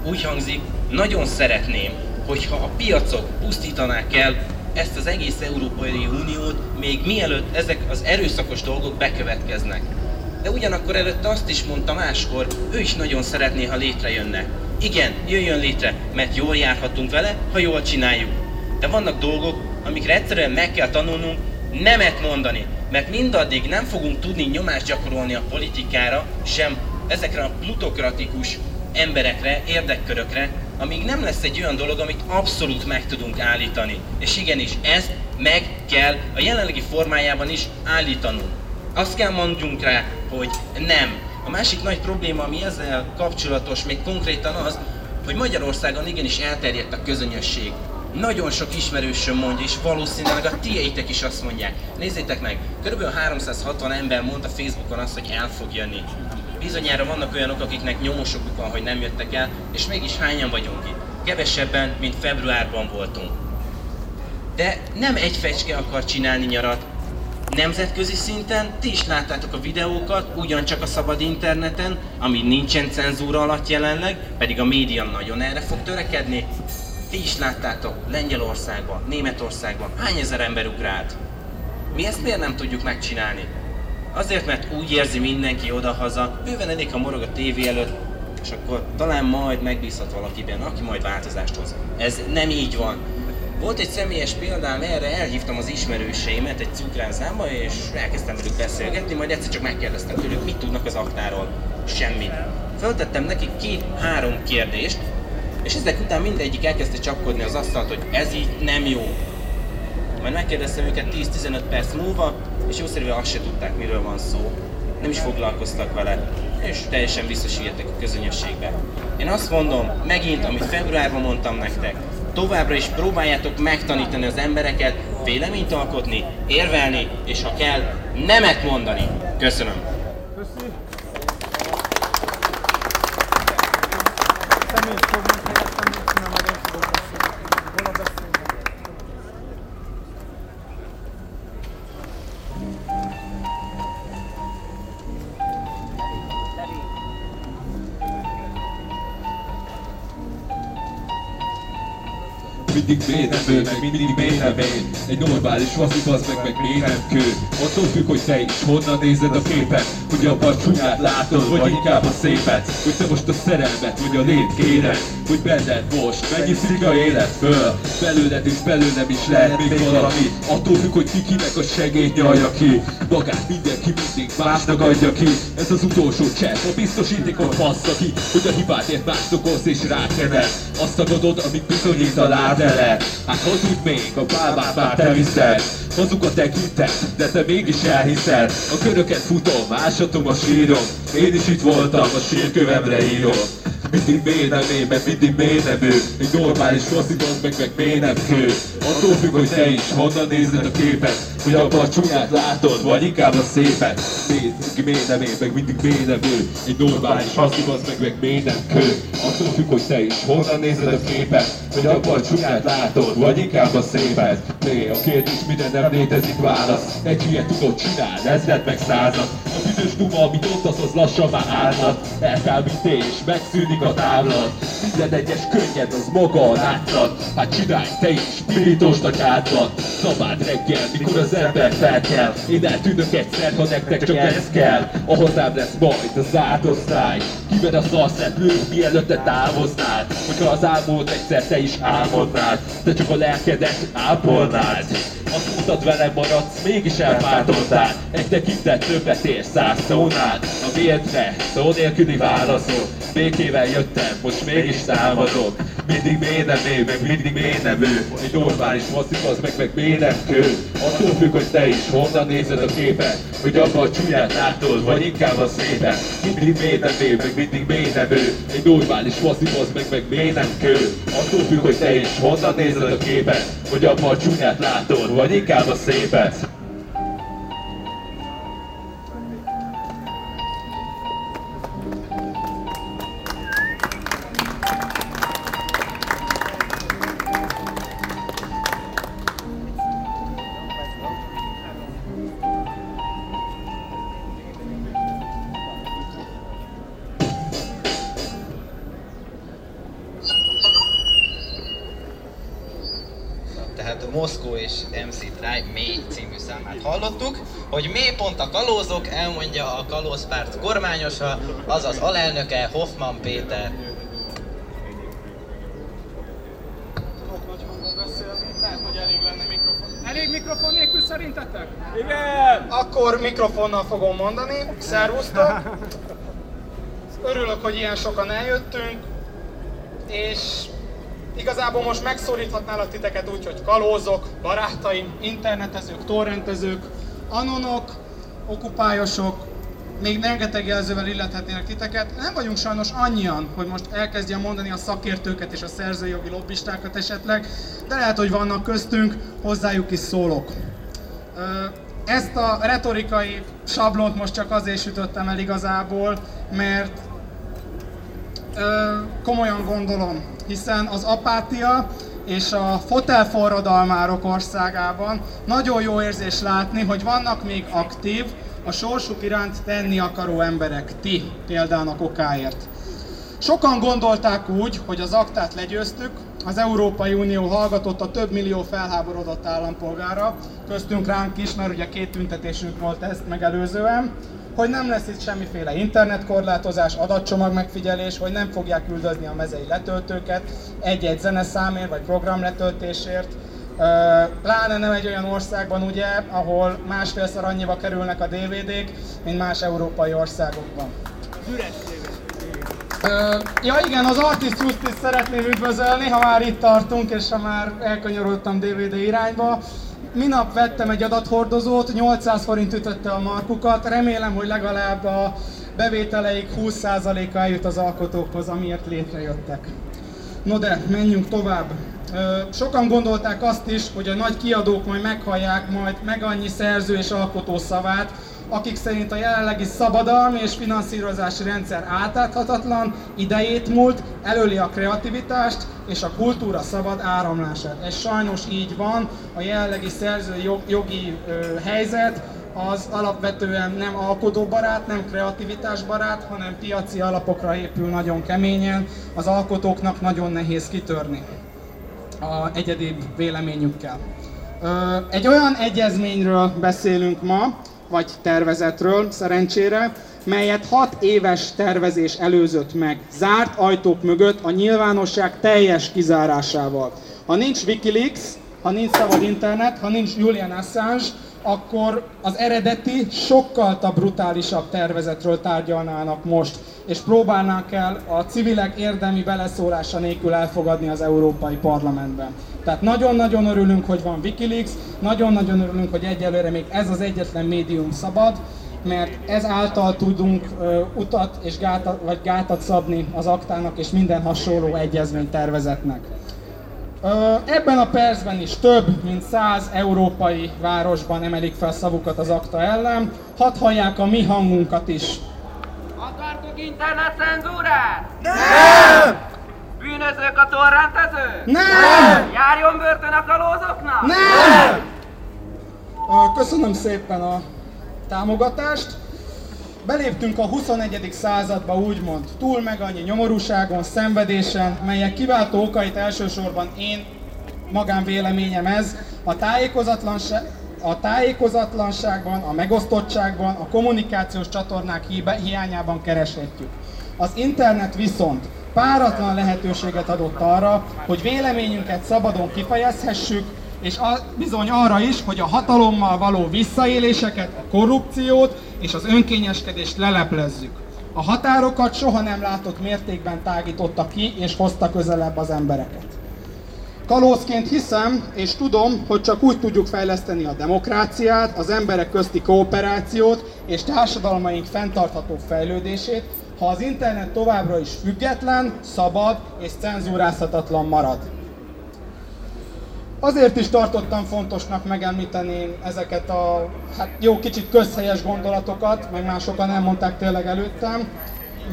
Úgy hangzik, nagyon szeretném, hogyha a piacok pusztítanák el ezt az egész Európai Uniót, még mielőtt ezek az erőszakos dolgok bekövetkeznek. De ugyanakkor előtte azt is mondta máskor, ő is nagyon szeretné, ha létrejönne. Igen, jöjjön létre, mert jól járhatunk vele, ha jól csináljuk. De vannak dolgok, amikre egyszerűen meg kell tanulnunk nemet mondani, mert mindaddig nem fogunk tudni nyomást gyakorolni a politikára, sem ezekre a plutokratikus emberekre, érdekkörökre, amíg nem lesz egy olyan dolog, amit abszolút meg tudunk állítani. És igenis, ezt meg kell a jelenlegi formájában is állítanunk. Azt kell mondjunk rá, hogy nem. A másik nagy probléma, ami ezzel kapcsolatos, még konkrétan az, hogy Magyarországon igenis elterjedt a közönösség. Nagyon sok ismerősöm mondja, és valószínűleg a tiétek is azt mondják. Nézzétek meg, kb. 360 ember mondta Facebookon azt, hogy el fog jönni. Bizonyára vannak olyanok, akiknek nyomosokuk van, hogy nem jöttek el, és mégis hányan vagyunk itt? Kevesebben, mint februárban voltunk. De nem egy fecske akar csinálni nyarat. Nemzetközi szinten ti is láttátok a videókat, ugyancsak a szabad interneten, ami nincsen cenzúra alatt jelenleg, pedig a média nagyon erre fog törekedni. Ti is láttátok Lengyelországban, Németországban, hány ezer ember ugrált. Mi ezt miért nem tudjuk megcsinálni? Azért, mert úgy érzi mindenki odahaza, bőven elég, ha morog a tévé előtt, és akkor talán majd megbízhat valakiben, aki majd változást hoz. Ez nem így van. Volt egy személyes példám, erre elhívtam az ismerőseimet egy cukrászámba, és elkezdtem velük beszélgetni, majd egyszer csak megkérdeztem tőlük, mit tudnak az aktáról. Semmit. Föltettem nekik két-három kérdést, és ezek után mindegyik elkezdte csapkodni az asztalt, hogy ez így nem jó. Majd megkérdeztem őket 10-15 perc múlva, és jószerűen azt se tudták, miről van szó. Nem is foglalkoztak vele, és teljesen visszasíltek a közönösségbe. Én azt mondom, megint, amit februárban mondtam nektek, továbbra is próbáljátok megtanítani az embereket véleményt alkotni, érvelni, és ha kell, nemet mondani. Köszönöm. Mindig mélyebb, meg mindig mélyebb én Egy normális faszik az meg meg mély nem kő. Attól függ, hogy te is honnan nézed a képet. Hogy a csúnyát látod, vagy inkább a szépet. Hogy te most a szerelmet, vagy a lét kéred. Hogy benned most mennyi szika élet föl. Belőled és belőlem is lehet még valami. Attól függ, hogy ki kinek a segéd nyalja ki. Magát mindenki mindig másnak adja ki. Ez az utolsó csepp, a biztosítékot bassza ki. Hogy a hibádért más okoz és rákened Azt tagadod, amit bizonyít a ládele Hát hazud még, a bálmát már te viszed Hazug a tekintet, de te mégis elhiszed A köröket futom, ásatom a sírom. Én is itt voltam, a sírkövemre írom mindig mély meg mindig mély nem ő Egy normális faszik az meg meg mély nem kő Attól függ, hogy te is honnan nézed a képet Hogy abban a csúnyát látod, vagy inkább a szépet. Mindig mély nem én, meg mindig mély nem ő Egy normális faszik az meg meg mély nem kő Attól függ, hogy te is honnan nézed a képet Hogy abban a csúnyát látod, vagy inkább a szépet. Mély a kérdés, minden nem létezik válasz. Egy ilyet tudod csinálni, ezred meg százat A büdös duma, amit ott az, az lassan már állhat Elkábítés, megszűnik a távlat. Minden egyes könnyed, az maga a látszat. Hát csinálj te is, pirítosd a kádlat Szabád reggel, mikor az ember felkel. Én eltűnök egyszer, ha nektek csak ez kell. A hazám lesz majd az zárt Kiven a szarszert lő, mielőtt te távoznál Hogyha az álmod egyszer te is álmodnád. Te csak a lelkedet ápolnád. Azt mutat velem maradsz, mégis elpártottál Egy tekintet többet ér száz szónál. A miértre, szó nélküli válaszok Békével jöttem, most mégis támadok. Mindig él, meg mindig mély nem ő. Egy normális masszik az meg meg mély nem kő Attól függ, hogy te is honnan nézed a képet Hogy abban a csúnyát látod, vagy inkább a szépet Mindig él, meg mély nem ő. Egy normális masszik az meg meg mély nem kő. Attól függ, hogy te is honnan nézed a képet Hogy abban a csúnyát látod, vagy inkább a szépet című számát hallottuk, hogy mélypont a kalózok, elmondja a kalózpárt kormányosa, azaz alelnöke Hoffman Péter. Elég mikrofon nélkül szerintetek? Igen! Akkor mikrofonnal fogom mondani. Szervusztok! *laughs* Örülök, hogy ilyen sokan eljöttünk. és igazából most megszólíthatnálak titeket úgy, hogy kalózok, barátaim, internetezők, torrentezők, anonok, okupályosok, még rengeteg jelzővel illethetnének titeket. Nem vagyunk sajnos annyian, hogy most elkezdjem mondani a szakértőket és a szerzőjogi lobbistákat esetleg, de lehet, hogy vannak köztünk, hozzájuk is szólok. Ezt a retorikai sablont most csak azért sütöttem el igazából, mert komolyan gondolom, hiszen az apátia és a fotelforradalmárok országában nagyon jó érzés látni, hogy vannak még aktív, a sorsuk iránt tenni akaró emberek, ti példának okáért. Sokan gondolták úgy, hogy az aktát legyőztük, az Európai Unió hallgatott a több millió felháborodott állampolgára, köztünk ránk is, mert ugye két tüntetésünk volt ezt megelőzően, hogy nem lesz itt semmiféle internetkorlátozás, adatcsomag megfigyelés, hogy nem fogják üldözni a mezei letöltőket egy-egy zeneszámért vagy program letöltésért, Pláne nem egy olyan országban, ugye, ahol másfélszer annyiba kerülnek a DVD-k, mint más európai országokban. ja igen, az Artist Justice szeretném üdvözölni, ha már itt tartunk, és ha már elkanyarodtam DVD irányba. Minap vettem egy adathordozót, 800 forint ütötte a markukat, remélem, hogy legalább a bevételeik 20%-a eljut az alkotókhoz, amiért létrejöttek. No de, menjünk tovább. Sokan gondolták azt is, hogy a nagy kiadók majd meghallják majd meg annyi szerző és alkotó szavát, akik szerint a jelenlegi szabadalmi és finanszírozási rendszer átláthatatlan, idejét múlt, előli a kreativitást és a kultúra szabad áramlását. Ez sajnos így van, a jelenlegi szerzői jogi helyzet az alapvetően nem alkotóbarát, nem kreativitásbarát, hanem piaci alapokra épül nagyon keményen, az alkotóknak nagyon nehéz kitörni a egyedi véleményükkel. Egy olyan egyezményről beszélünk ma, vagy tervezetről szerencsére, melyet 6 éves tervezés előzött meg, zárt ajtók mögött a nyilvánosság teljes kizárásával. Ha nincs Wikileaks, ha nincs szabad internet, ha nincs Julian Assange, akkor az eredeti, sokkal brutálisabb tervezetről tárgyalnának most, és próbálnák el a civilek érdemi beleszólása nélkül elfogadni az Európai Parlamentben. Tehát nagyon-nagyon örülünk, hogy van Wikileaks, nagyon-nagyon örülünk, hogy egyelőre még ez az egyetlen médium szabad, mert ez által tudunk uh, utat és gátat, vagy gátat szabni az aktának és minden hasonló egyezménytervezetnek. Ebben a percben is több mint száz európai városban emelik fel szavukat az akta ellen. Hadd hallják a mi hangunkat is. Akartok internetcenzúrát? Nem! Bűnözők a torrentező? Nem! Járjon börtön a kalózoknak? Nem! Köszönöm szépen a támogatást. Beléptünk a 21. századba úgymond, túl meg annyi nyomorúságon, szenvedésen, melyek kiváltó okait elsősorban én magánvéleményem ez, a tájékozatlanság, a tájékozatlanságban, a megosztottságban, a kommunikációs csatornák hiányában kereshetjük. Az internet viszont páratlan lehetőséget adott arra, hogy véleményünket szabadon kifejezhessük, és a, bizony arra is, hogy a hatalommal való visszaéléseket, a korrupciót és az önkényeskedést leleplezzük. A határokat soha nem látott mértékben tágította ki és hozta közelebb az embereket. Kalózként hiszem és tudom, hogy csak úgy tudjuk fejleszteni a demokráciát, az emberek közti kooperációt és társadalmaink fenntartható fejlődését, ha az internet továbbra is független, szabad és cenzúrázhatatlan marad. Azért is tartottam fontosnak megemlíteni ezeket a hát jó kicsit közhelyes gondolatokat, meg már sokan elmondták tényleg előttem,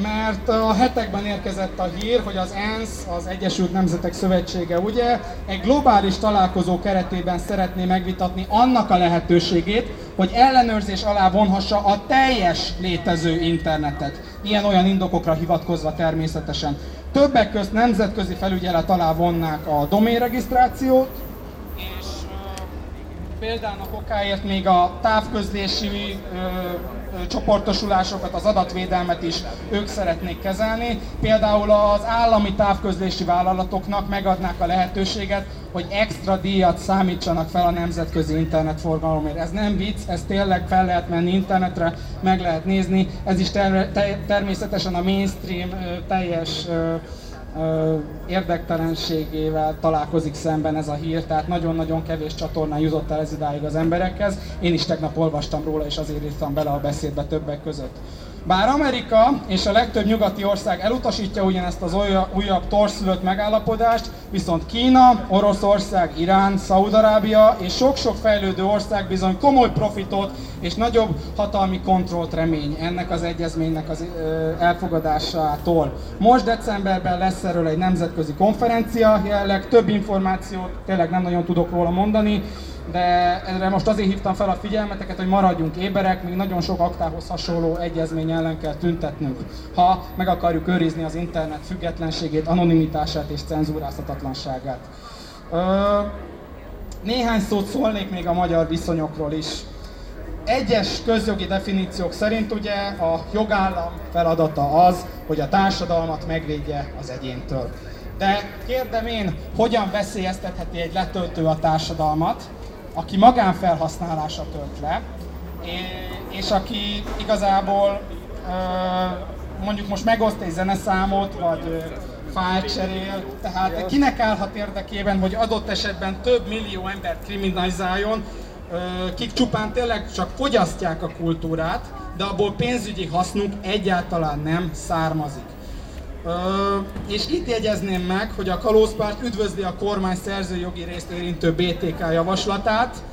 mert a hetekben érkezett a hír, hogy az ENSZ, az Egyesült Nemzetek Szövetsége ugye egy globális találkozó keretében szeretné megvitatni annak a lehetőségét, hogy ellenőrzés alá vonhassa a teljes létező internetet. Ilyen-olyan indokokra hivatkozva természetesen. Többek közt nemzetközi felügyelet alá vonnák a doménregisztrációt, példának okáért még a távközlési ö, csoportosulásokat, az adatvédelmet is ők szeretnék kezelni. Például az állami távközlési vállalatoknak megadnák a lehetőséget, hogy extra díjat számítsanak fel a nemzetközi internetforgalomért. Ez nem vicc, ez tényleg fel lehet menni internetre, meg lehet nézni. Ez is ter- ter- természetesen a mainstream teljes érdektelenségével találkozik szemben ez a hír, tehát nagyon-nagyon kevés csatornán jutott el ez idáig az emberekhez. Én is tegnap olvastam róla, és azért írtam bele a beszédbe többek között. Bár Amerika és a legtöbb nyugati ország elutasítja ugyanezt az újabb torszülött megállapodást, viszont Kína, Oroszország, Irán, Szaudarábia és sok-sok fejlődő ország bizony komoly profitot és nagyobb hatalmi kontrollt remény ennek az egyezménynek az elfogadásától. Most decemberben lesz erről egy nemzetközi konferencia, jelenleg több információt tényleg nem nagyon tudok róla mondani, de erre most azért hívtam fel a figyelmeteket, hogy maradjunk éberek, még nagyon sok aktához hasonló egyezmény ellen kell tüntetnünk, ha meg akarjuk őrizni az internet függetlenségét, anonimitását és cenzúrázhatatlanságát. néhány szót szólnék még a magyar viszonyokról is. Egyes közjogi definíciók szerint ugye a jogállam feladata az, hogy a társadalmat megvédje az egyéntől. De kérdem én, hogyan veszélyeztetheti egy letöltő a társadalmat, aki magánfelhasználásra tölt le, és aki igazából mondjuk most megoszt egy zeneszámot, vagy fájlt cserél, tehát kinek állhat érdekében, hogy adott esetben több millió embert kriminalizáljon, kik csupán tényleg csak fogyasztják a kultúrát, de abból pénzügyi hasznuk egyáltalán nem származik. Ö, és itt jegyezném meg, hogy a Kalózpárt üdvözli a kormány szerzőjogi részt érintő BTK javaslatát.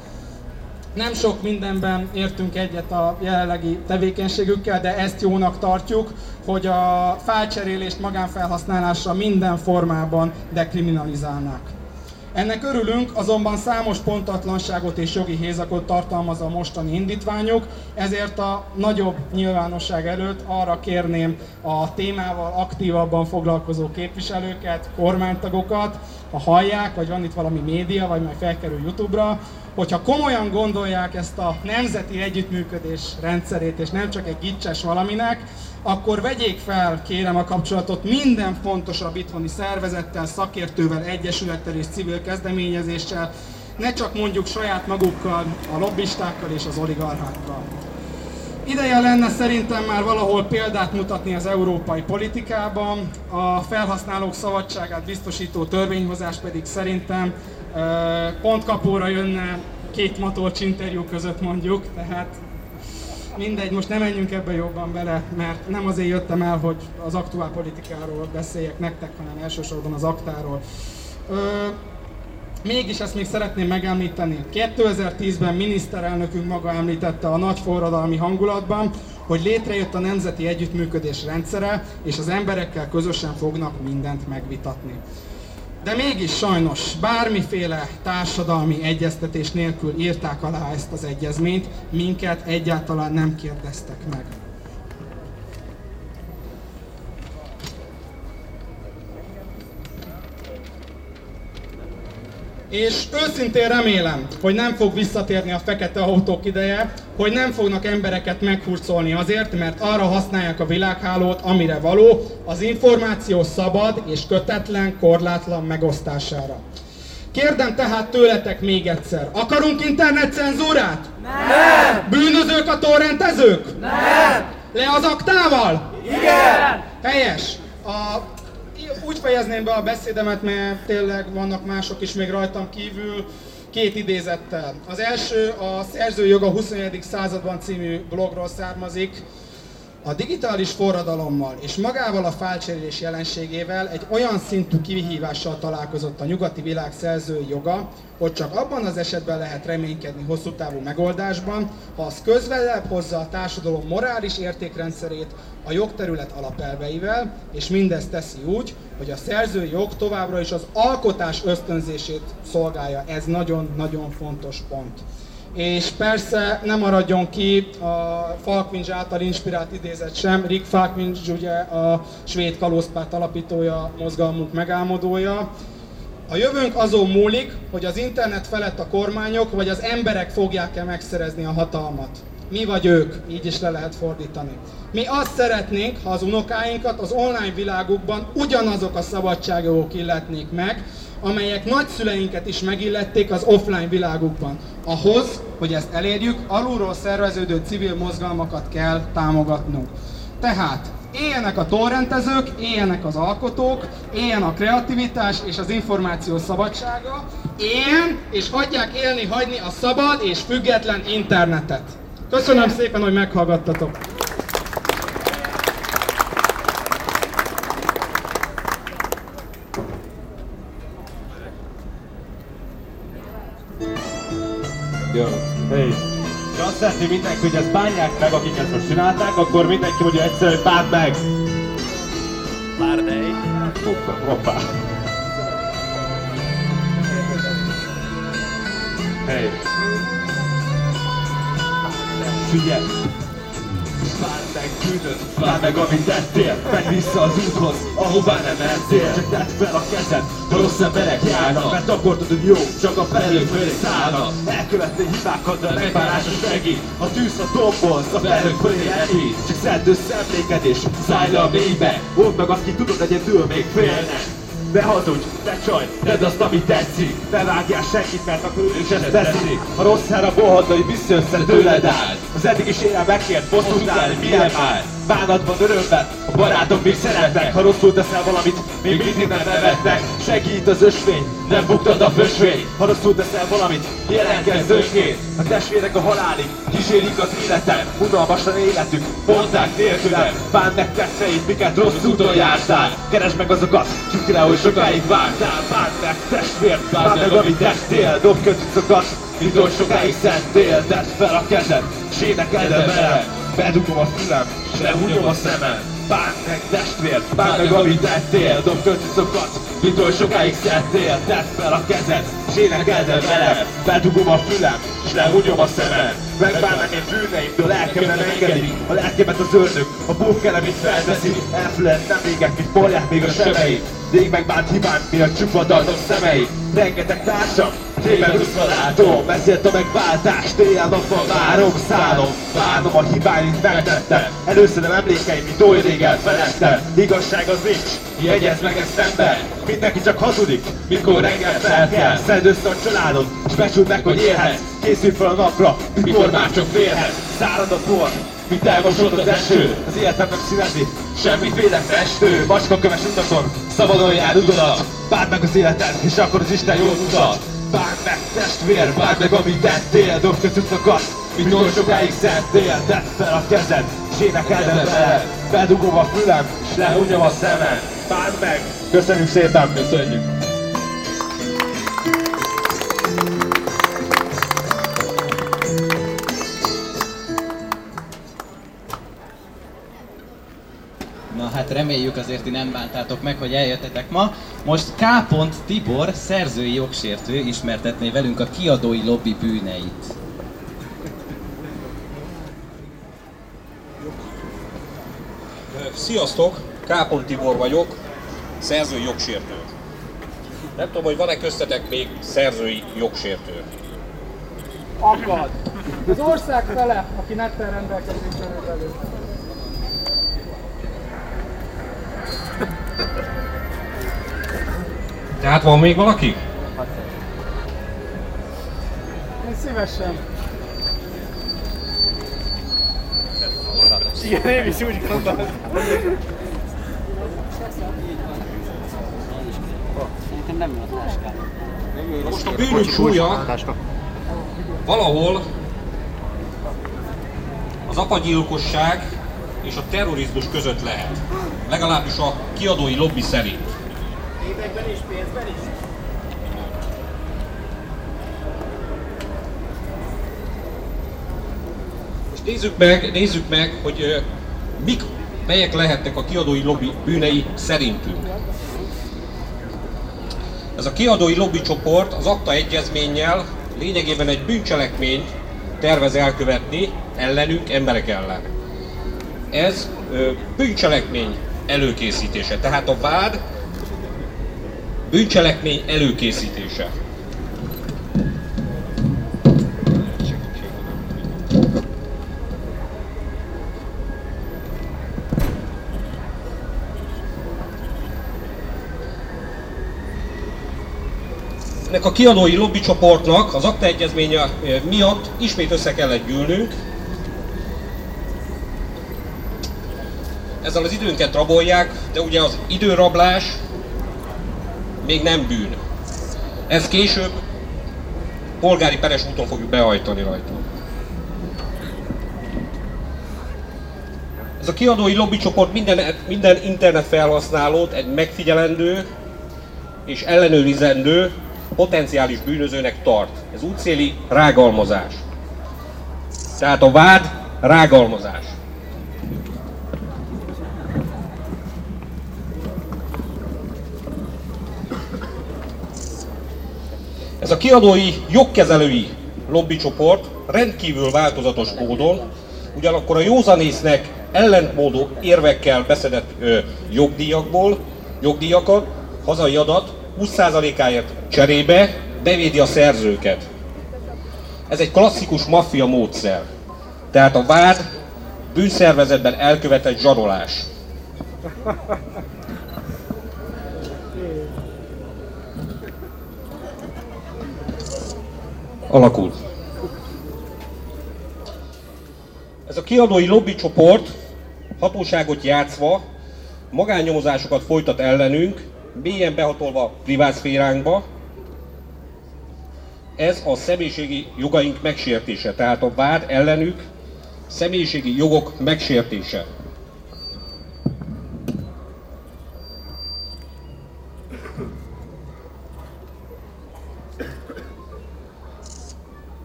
Nem sok mindenben értünk egyet a jelenlegi tevékenységükkel, de ezt jónak tartjuk, hogy a fájlcserélést magánfelhasználásra minden formában dekriminalizálnák. Ennek örülünk, azonban számos pontatlanságot és jogi hézakot tartalmaz a mostani indítványok, ezért a nagyobb nyilvánosság előtt arra kérném a témával aktívabban foglalkozó képviselőket, kormánytagokat, ha hallják, vagy van itt valami média, vagy majd felkerül YouTube-ra, hogyha komolyan gondolják ezt a nemzeti együttműködés rendszerét, és nem csak egy gicses valaminek, akkor vegyék fel, kérem a kapcsolatot minden fontosabb itthoni szervezettel, szakértővel, egyesülettel és civil kezdeményezéssel, ne csak mondjuk saját magukkal, a lobbistákkal és az oligarchákkal. Ideje lenne szerintem már valahol példát mutatni az európai politikában, a felhasználók szabadságát biztosító törvényhozás pedig szerintem pontkapóra jönne két matolcs interjú között mondjuk, tehát mindegy, most nem menjünk ebbe jobban bele, mert nem azért jöttem el, hogy az aktuál politikáról beszéljek nektek, hanem elsősorban az aktáról. Ö, mégis ezt még szeretném megemlíteni. 2010-ben miniszterelnökünk maga említette a nagy forradalmi hangulatban, hogy létrejött a nemzeti együttműködés rendszere, és az emberekkel közösen fognak mindent megvitatni. De mégis sajnos bármiféle társadalmi egyeztetés nélkül írták alá ezt az egyezményt, minket egyáltalán nem kérdeztek meg. És őszintén remélem, hogy nem fog visszatérni a fekete autók ideje, hogy nem fognak embereket meghurcolni azért, mert arra használják a világhálót, amire való, az információ szabad és kötetlen, korlátlan megosztására. Kérdem tehát tőletek még egyszer, akarunk internetcenzúrát? Nem! Bűnözők a torrentezők? Nem! Le az aktával? Igen! Helyes! A úgy fejezném be a beszédemet, mert tényleg vannak mások is még rajtam kívül, két idézettel. Az első a Szerzőjog a 21. században című blogról származik. A digitális forradalommal és magával a fálcserélés jelenségével egy olyan szintű kihívással találkozott a nyugati világ szerzői joga, hogy csak abban az esetben lehet reménykedni hosszú távú megoldásban, ha az közvelebb hozza a társadalom morális értékrendszerét a jogterület alapelveivel, és mindezt teszi úgy, hogy a szerzői jog továbbra is az alkotás ösztönzését szolgálja. Ez nagyon-nagyon fontos pont. És persze nem maradjon ki a Falkvincs által inspirált idézet sem. Rick Falkvincs ugye a svéd kalózpárt alapítója, mozgalmunk megálmodója. A jövőnk azon múlik, hogy az internet felett a kormányok vagy az emberek fogják-e megszerezni a hatalmat. Mi vagy ők, így is le lehet fordítani. Mi azt szeretnénk, ha az unokáinkat az online világukban ugyanazok a szabadságjogok illetnék meg, amelyek nagyszüleinket is megillették az offline világukban. Ahhoz, hogy ezt elérjük, alulról szerveződő civil mozgalmakat kell támogatnunk. Tehát Éljenek a torrentezők, éljenek az alkotók, éljen a kreativitás és az információ szabadsága, éljen és hagyják élni, hagyni a szabad és független internetet. Köszönöm szépen, hogy meghallgattatok! Azt szeretném mindenki, hogy ezt bánják meg, akik ezt most csinálták, akkor mindenki mondja egyszer, hogy bánd meg! Bárdej. Hoppá, hoppá. Hey. Figyelj! Bánd meg bűnöd, bánd meg amit tettél Menj vissza az úthoz, ahová nem mentél Csak tedd fel a kezed, ha rossz emberek járnak. Mert akartad, hogy jó, csak a felhők fölé szállnak. Elkövetni hibákat, de megbánás a segít. A tűz a tombolsz, a felhők fölé elhíz Csak szedd össze és szállj le a mélybe. Old meg azt ki tudod, egyedül még félnek. Ne hazudj, ne csaj, tedd azt, ami tetszik. Ne vágjál senkit, mert akkor ő is ezt teszik A rossz herra bohadai visszaösszer tőled áll. Az eddig is éjjel megkért bosszút állni, milyen már? Bánatban, örömben, a barátok még szeretnek. Ha rosszul teszel valamit, még mindig nem nevetnek Segít az ösvény, nem buktad a fösvény. Ha rosszul teszel valamit, jelenkezz önként A testvérek a halálig, kísérik az életet. Unalmasan életük, mondták nélkülem. Bánd meg tetteid, miket rossz úton jártál Keresd meg azokat, kikre, hogy sokáig vártál. Bánd meg testvért, bánd meg amit tettél Dob kötücokat, mint oly sokáig szentél Tedd fel a kezed, s énekeld el velem Bedugom a fülem, s lehúnyom a szemem. Bánd meg testvér, bánd meg amit tettél. Dob kötücokat, mint oly sokáig szentél Tedd fel a kezed, s énekeld el velem. Bedugom a fülem, s lehúnyom a szemem. Megbánnak én bűneimtől, lelkem nem engedi A lelkemet az ördög, a bókelem itt felveszi. Elfülelt nem égek, mint polják még a sebeit Rég megbánt hibán, miatt csukvadarnom szemei. Rengeteg társam, tében úszva látom Ezért a megváltást éjjel-nappal várom, szállom. Bánom a hibáit megtettem Először emlékeim, mint oly régen felettem Igazság az nincs, jegyezd meg ezt ember. Mindenki csak hazudik, mikor reggel fel kell Szedd össze a családod, s becsüld meg, hogy élhetsz Készülj fel a napra, mikor már csak félhetsz Szárad a por, mint elmosott az eső. Az életem nem színezi, semmiféle festő. Macska köves utakon, szabadon jár udolat Bánd meg az életed, és akkor az Isten jól mutat Bánd meg testvér, bánd meg amit tettél Dob kötücokat, mint oly sokáig szentél Tedd fel a kezed, s énekeld el velem Bedugom a fülem, s lehúnyom a szemem Bánd meg! Köszönjük szépen! Köszönjük! Hát reméljük azért ti nem bántátok meg, hogy eljöttetek ma. Most K. Tibor, szerzői jogsértő ismertetné velünk a kiadói lobby bűneit. Sziasztok, K. Tibor vagyok, szerzői jogsértő. Nem tudom, hogy van-e köztetek még szerzői jogsértő. Akad! Az ország fele, aki nettel rendelkezik körülbelül. Tehát van még valaki? Én szívesen. Igen, én is úgy gondolom. Most a bűnügy súlya valahol az apagyilkosság és a terrorizmus között lehet. Legalábbis a kiadói lobby szerint. Években is, pénzben is. Nézzük meg, nézzük meg, hogy mik, melyek lehetnek a kiadói lobby bűnei szerintünk. Ez a kiadói lobby csoport az akta egyezménnyel lényegében egy bűncselekményt tervez elkövetni ellenünk, emberek ellen. Ez ö, bűncselekmény előkészítése, tehát a vád bűncselekmény előkészítése. Ennek a kiadói lobbycsoportnak az akta egyezménye miatt ismét össze kellett gyűlnünk. ezzel az időnket rabolják, de ugye az időrablás még nem bűn. Ez később polgári peres úton fogjuk behajtani rajta. Ez a kiadói lobbycsoport minden, minden internet felhasználót egy megfigyelendő és ellenőrizendő potenciális bűnözőnek tart. Ez útszéli rágalmazás. Tehát a vád rágalmazás. Ez a kiadói jogkezelői lobbycsoport rendkívül változatos módon, ugyanakkor a józanésznek ellentmódó érvekkel beszedett ö, jogdíjakból, jogdíjakat, hazai adat 20%-áért cserébe bevédi a szerzőket. Ez egy klasszikus maffia módszer. Tehát a vád bűnszervezetben elkövetett zsarolás. Alakul. Ez a kiadói lobbycsoport hatóságot játszva magánnyomozásokat folytat ellenünk, mélyen behatolva privátszféránkba. Ez a személyiségi jogaink megsértése, tehát a vád ellenük személyiségi jogok megsértése.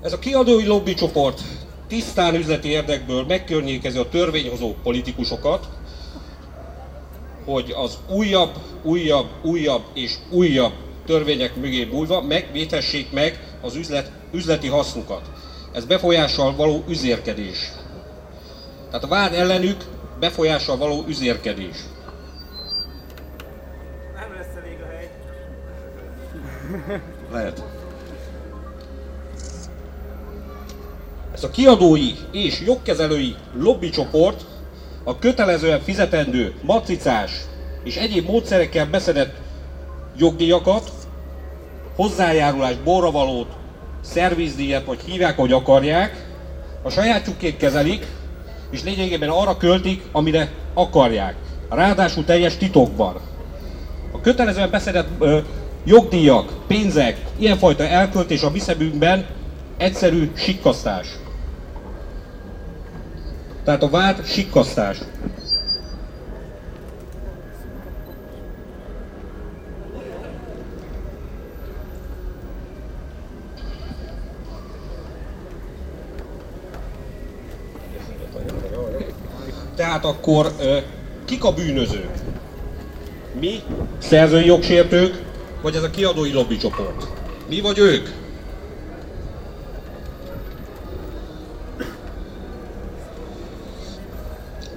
Ez a kiadói lobbycsoport tisztán üzleti érdekből megkörnyékezi a törvényhozó politikusokat, hogy az újabb, újabb, újabb és újabb törvények mögé bújva megvétessék meg az üzlet, üzleti hasznukat. Ez befolyással való üzérkedés. Tehát a vád ellenük befolyással való üzérkedés. Nem lesz elég a hely. Lehet. Ez a kiadói és jogkezelői lobbycsoport a kötelezően fizetendő matricás és egyéb módszerekkel beszedett jogdíjakat, hozzájárulás, borravalót, szervizdíjat, vagy hívják, hogy akarják, a sajátjukként kezelik, és lényegében arra költik, amire akarják. Ráadásul teljes titokban. A kötelezően beszedett ö, jogdíjak, pénzek, ilyenfajta elköltés a viszebünkben egyszerű sikkasztás. Tehát a vád sikkasztás. Tehát akkor kik a bűnözők? Mi, szerzői jogsértők, vagy ez a kiadói lobbycsoport? Mi vagy ők?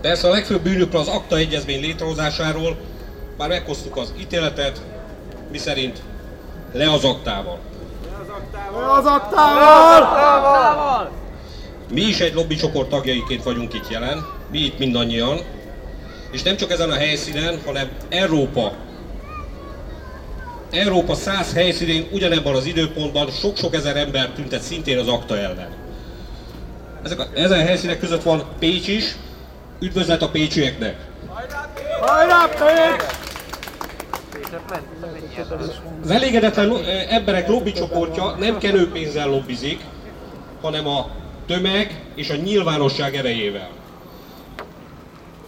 Persze a legfőbb bűnükről az akta egyezmény létrehozásáról már meghoztuk az ítéletet, miszerint le az aktával. Az aktával! Mi is egy lobbycsoport tagjaiként vagyunk itt jelen, mi itt mindannyian, és nem csak ezen a helyszínen, hanem Európa Európa száz helyszínén ugyanebben az időpontban sok-sok ezer ember tüntet szintén az akta ellen. Ezek a, ezen helyszínek között van Pécs is, üdvözlet a pécsieknek! Hajrá, Pécs! Az elégedetlen emberek lobbycsoportja nem kenőpénzzel lobbizik, hanem a tömeg és a nyilvánosság erejével.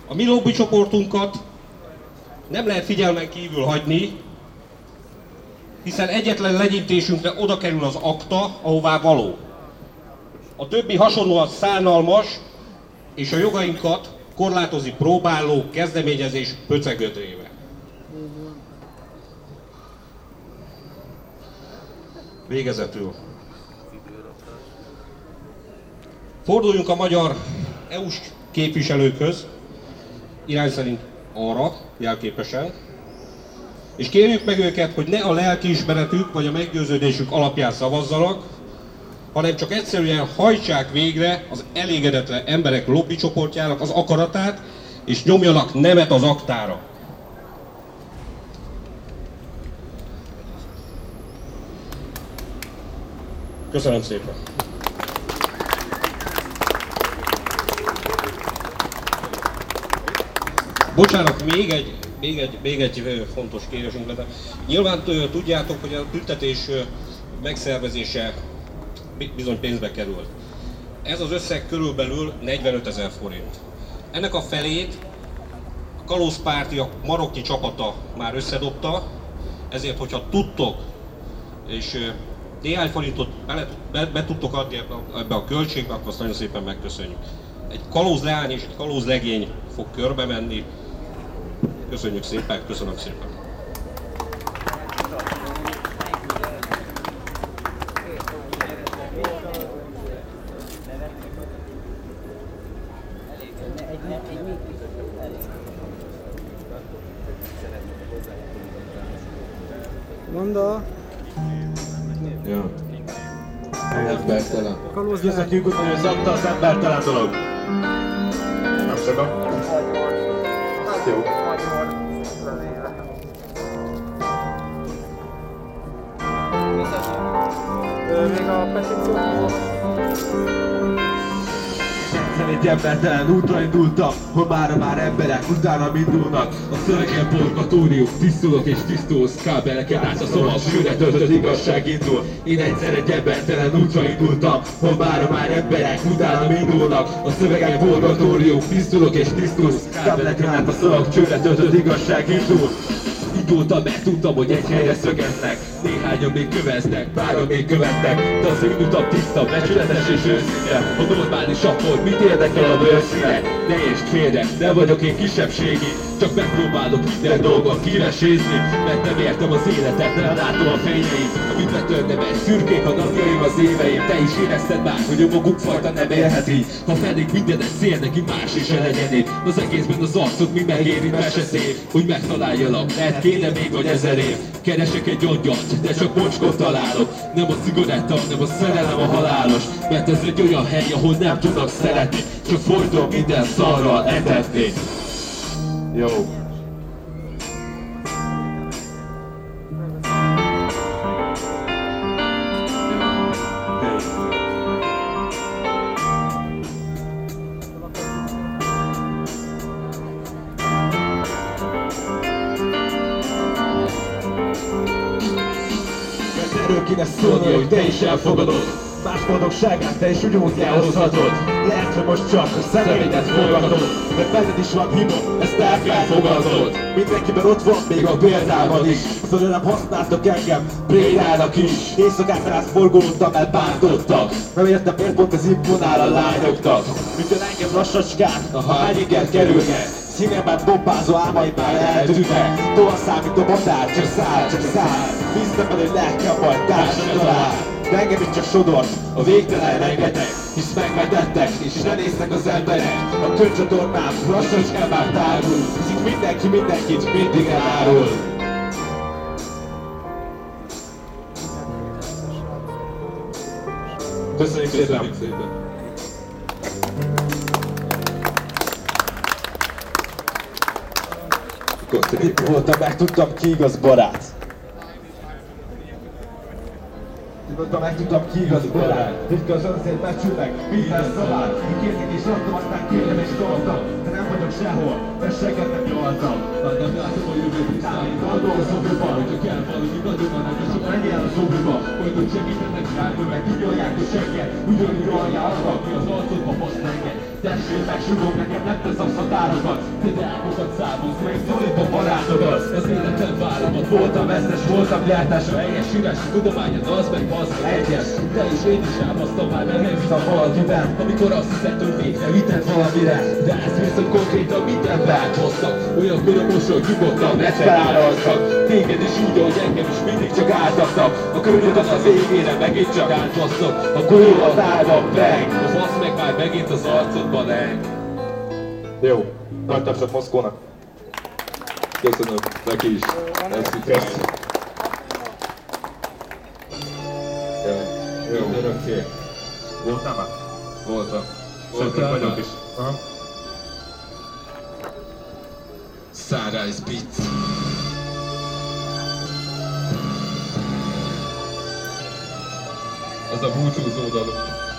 A mi lobbycsoportunkat nem lehet figyelmen kívül hagyni, hiszen egyetlen legyintésünkre oda kerül az akta, ahová való. A többi hasonlóan szánalmas, és a jogainkat korlátozni próbáló kezdeményezés pöcegödrébe. Végezetül. Forduljunk a magyar EU-s képviselőkhöz, irány szerint arra, jelképesen, és kérjük meg őket, hogy ne a lelkiismeretük vagy a meggyőződésük alapján szavazzanak, hanem csak egyszerűen hajtsák végre az elégedetlen emberek lobbycsoportjának az akaratát, és nyomjanak nemet az aktára. Köszönöm szépen! Bocsánat, még egy, még egy, még egy fontos kérésünk lenne. Nyilván tudjátok, hogy a tüntetés megszervezése bizony pénzbe került. Ez az összeg körülbelül 45 ezer forint. Ennek a felét a kalózpártiak maroknyi csapata már összedobta, ezért, hogyha tudtok, és néhány forintot bele, be, be tudtok adni ebbe a, ebbe a költségbe, akkor azt nagyon szépen megköszönjük. Egy kalóz leány és egy kalóz legény fog körbe menni. Köszönjük szépen, köszönöm szépen. kalóz. Vezetjünk úgy, hogy az adta az embertelen dolog. Nem seba. Hát jó. Még a petíciót egy embertelen útra indultam, hol már már emberek utána indulnak A szövegen purgatórium, tisztulok és tisztulsz Kábeleken át a szomag, sűre töltött igazság indul. Én egyszer egy embertelen útra indultam, hol már már emberek utána indulnak A szövegen purgatórium, tisztulok és tisztulsz Kábeleken át a szomag, sűre töltött igazság indul. Indultam, mert tudtam, hogy egy helyre szögeznek Néhányan még köveznek, páran még követnek De az én utam tiszta, becsületes és őszinte. Ha normális akkor mit érdekel a bőrszíne? Ne értsd félre, nem vagyok én kisebbségi. Csak megpróbálok minden dolgot kivesézni Mert nem értem az életet, nem látom a fényeit. Amit betörne meg, szürkék a napjaim az éveim. Te is érezted már, hogy a maguk fajta nem élheti Ha fednék minden egy szél, neki más is elenyeni Az egészben az arcod mi megérint mese szép Hogy megtaláljalak, lehet kéne még vagy ezer év. Keresek egy angyalt, de csak mocskot találok. Nem a cigaretta, nem a szerelem a halálos. Mert ez egy olyan hely, ahol nem tudnak szeretni Csak folyton minden szarral etetni. Jó. Is elfogadod Más boldogságát te is ugyanúgy elhozhatod. Lehet, hogy most csak a szemeidet fogadod De benned is van hiba, ezt el kell fogadnod. Mindenkiben ott van még a példában is. Fölre nem használtak engem, prédának is. Éjszakát rász forgolódtam, elbántottak Nem értem miért pont ez imponál a lányoknak. Minden engem lassacskán, a hány inger kerülne Szívemben bombázó álmaim már eltűnnek Tovább számít a matár, csak száll, csak száll. Bíztam el, hogy lelkem majd talál De engem is csak sodort a végtelen rengeteg Hisz megvetettek, és ne néznek az emberek A könycsatornám lassacskán már tárul Hisz itt mindenki mindenkit mindig elárul Köszönjük szépen! Szépen. Itt voltam, megtudtam ki igaz barát. Nyugodtan meg tudtam kiigazodni Titkazon szép becsülnek, minden szalát Készek is adtam, aztán kérjem és toltam De nem vagyok sehol, de seget nem nyoltam Nagy nem látom a jövőt, számít Adó a szobiba, hogyha kell valami nagyoban Nem és akkor a szobiba Majd hogy segítenek rá, meg kinyolják a segget Ugyanúgy rajjál arra, aki az arcodba fasz enged meg, sugom nekem, nem tesz a határokat. Te deákokat számolsz, meg szólítva barátokat. Ez életem vállamat, voltam vesztes, voltam gyártás, a helyes üres, tudomány az az meg az egyes. Te is én is elbasztam már, mert nem hiszem valakiben. Amikor azt hiszed, hogy végre vited valamire. De ez viszont konkrétan minden változtak. Olyan körömosok, nyugodtan, ne feláraztak. Téged is úgy, hogy engem is mindig csak áltattak. A környed az a végére megint csak átbasztok. A kurva tálva bang, a fasz meg már megint az arcodba Boné. Deu. Toată frăpăscuna. Să sună, dacă ești. Asta e Eu. Eu. Voltava. Volta. Voltava. Sara Spitz. Az a búcsúzó dalom.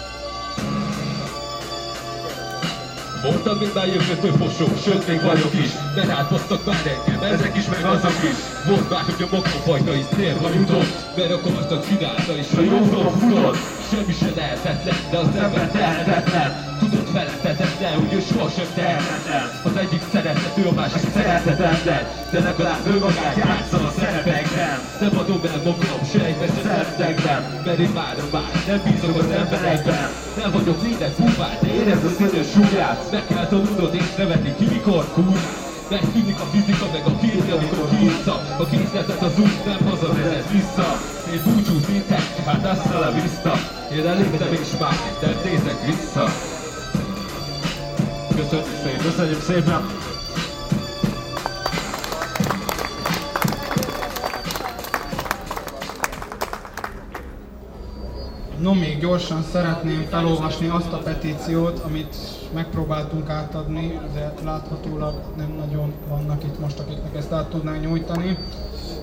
Voltam még már jövőtől fosó, sőt még vagyok is. De ráthoztak már engem, ezek is meg azok is. Volt már, hogy a makrofajta is célba jutott Mert akartak csinálta és a jóról futott Semmi se lehetetlen, de az ember tehetetlen Tudod feletetetlen, hogy ő sohasem tehetetlen Az egyik szeretet, ő a másik szeretetetlen De legalább ő magát játszol a szerepekben. Nem adom el magam sejtbe se szervekben Mert én már már nem bízom az emberekben. Nem vagyok lényeg búvát, de érezd a színes súlyát. Meg kell tanulnod észrevenni ki mikor kúr Megtűnik a fizika meg a kézi, amikor kiissza A készletet az út nem hazavezet vissza. Én búcsút mintek, hát azt a vista Én elégtem és már nem nézek vissza Köszönjük szépen, köszönjük szépen! No, még gyorsan szeretném felolvasni azt a petíciót, amit megpróbáltunk átadni, de láthatólag nem nagyon vannak itt most, akiknek ezt át tudnánk nyújtani.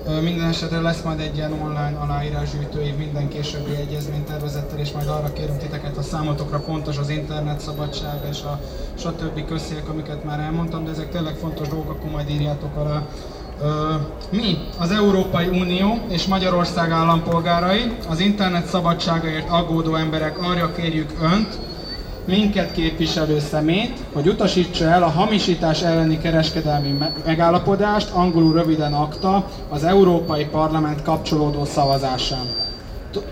Minden esetre lesz majd egy ilyen online aláírásgyűjtői minden későbbi egyezménytervezettel, és majd arra kérünk titeket, a számotokra fontos az internet szabadság és a stb. közszék, amiket már elmondtam, de ezek tényleg fontos dolgok, akkor majd írjátok alá. Mi, az Európai Unió és Magyarország állampolgárai, az internet szabadságaért aggódó emberek arra kérjük Önt, minket képviselő szemét, hogy utasítsa el a hamisítás elleni kereskedelmi megállapodást, angolul röviden akta, az Európai Parlament kapcsolódó szavazásán.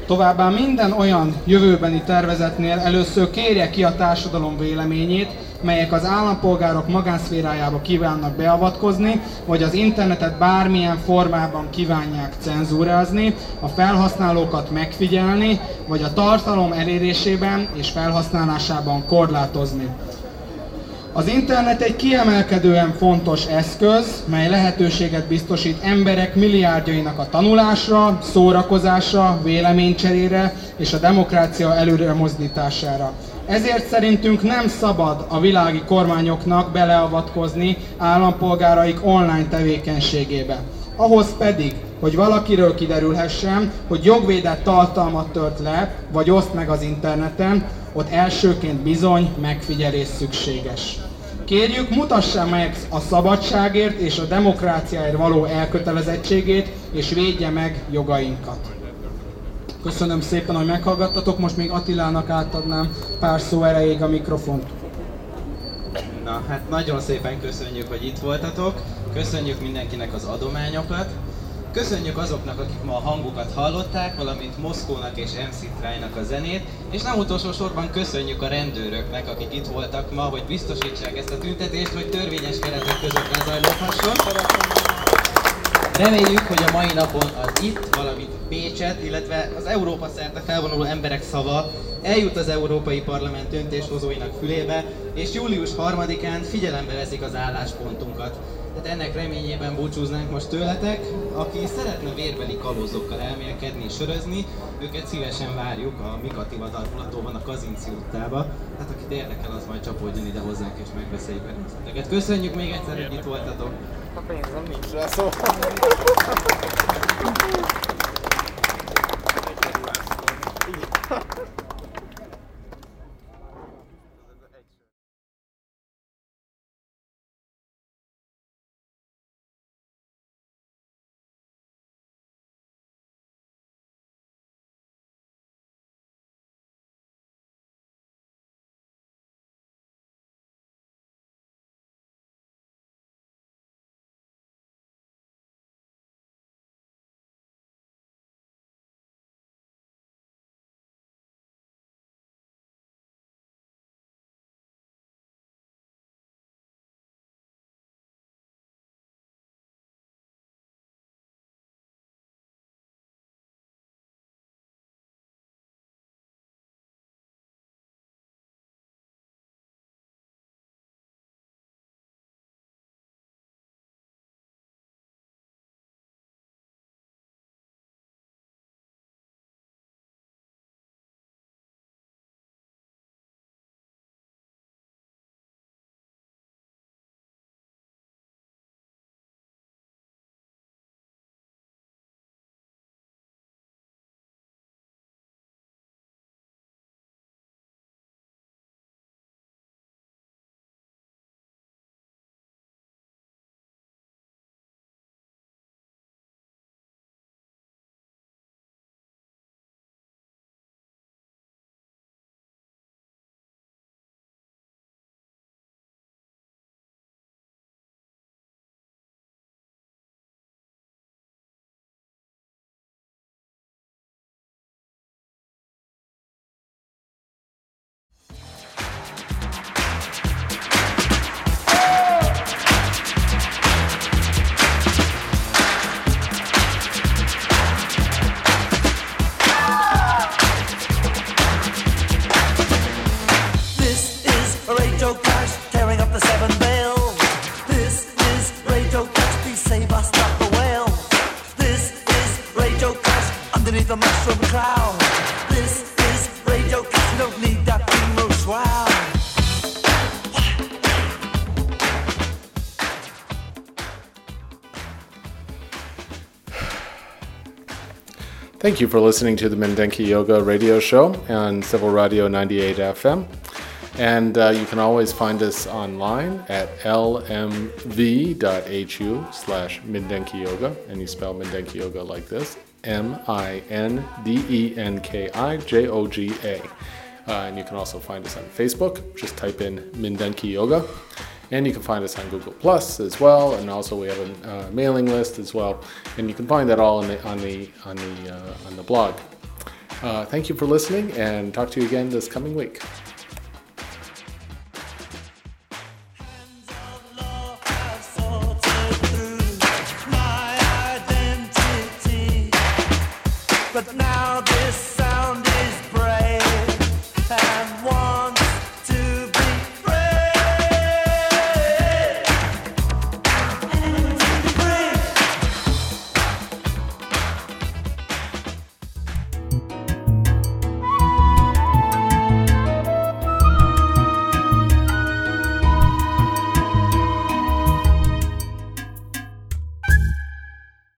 Továbbá minden olyan jövőbeni tervezetnél először kérje ki a társadalom véleményét, melyek az állampolgárok magánszférájába kívánnak beavatkozni, vagy az internetet bármilyen formában kívánják cenzúrázni, a felhasználókat megfigyelni, vagy a tartalom elérésében és felhasználásában korlátozni. Az internet egy kiemelkedően fontos eszköz, mely lehetőséget biztosít emberek milliárdjainak a tanulásra, szórakozásra, véleménycserére és a demokrácia előre. Ezért szerintünk nem szabad a világi kormányoknak beleavatkozni állampolgáraik online tevékenységébe. Ahhoz pedig, hogy valakiről kiderülhessen, hogy jogvédett tartalmat tört le, vagy oszt meg az interneten, ott elsőként bizony megfigyelés szükséges. Kérjük, mutassa meg a szabadságért és a demokráciáért való elkötelezettségét, és védje meg jogainkat. Köszönöm szépen, hogy meghallgattatok, most még Attilának átadnám pár szó erejéig a mikrofont. Na, hát nagyon szépen köszönjük, hogy itt voltatok, köszönjük mindenkinek az adományokat, Köszönjük azoknak, akik ma a hangukat hallották, valamint Moszkónak és MC Trájnak a zenét, és nem utolsó sorban köszönjük a rendőröknek, akik itt voltak ma, hogy biztosítsák ezt a tüntetést, hogy törvényes keretek között lezajlódhasson. Reméljük, hogy a mai napon az itt, valamint Pécset, illetve az Európa szerte felvonuló emberek szava eljut az Európai Parlament döntéshozóinak fülébe, és július 3-án figyelembe veszik az álláspontunkat tehát ennek reményében búcsúznánk most tőletek. Aki szeretne vérbeli kalózokkal elmélkedni és sörözni, őket szívesen várjuk a Mikatila darulatóban a Kazinci utcába. Hát akit érdekel, az majd csapódjon ide hozzánk és megbeszéljük a részleteket. Köszönjük még egyszer, hogy itt voltatok. A pénzem nincs rá szó. Thank you for listening to the Mindenki Joga radio show on Civil Radio 98 FM. And uh, you can always find us online at lmv.hu slash Mindenki Joga. And you spell Mindenki Joga like this M I N D E N K I J O G A. Uh, and you can also find us on Facebook. Just type in Mindenki Joga. And you can find us on Google Plus as well, and also we have a uh, mailing list as well. And you can find that all the, on the on the uh, on the blog. Uh, thank you for listening, and talk to you again this coming week.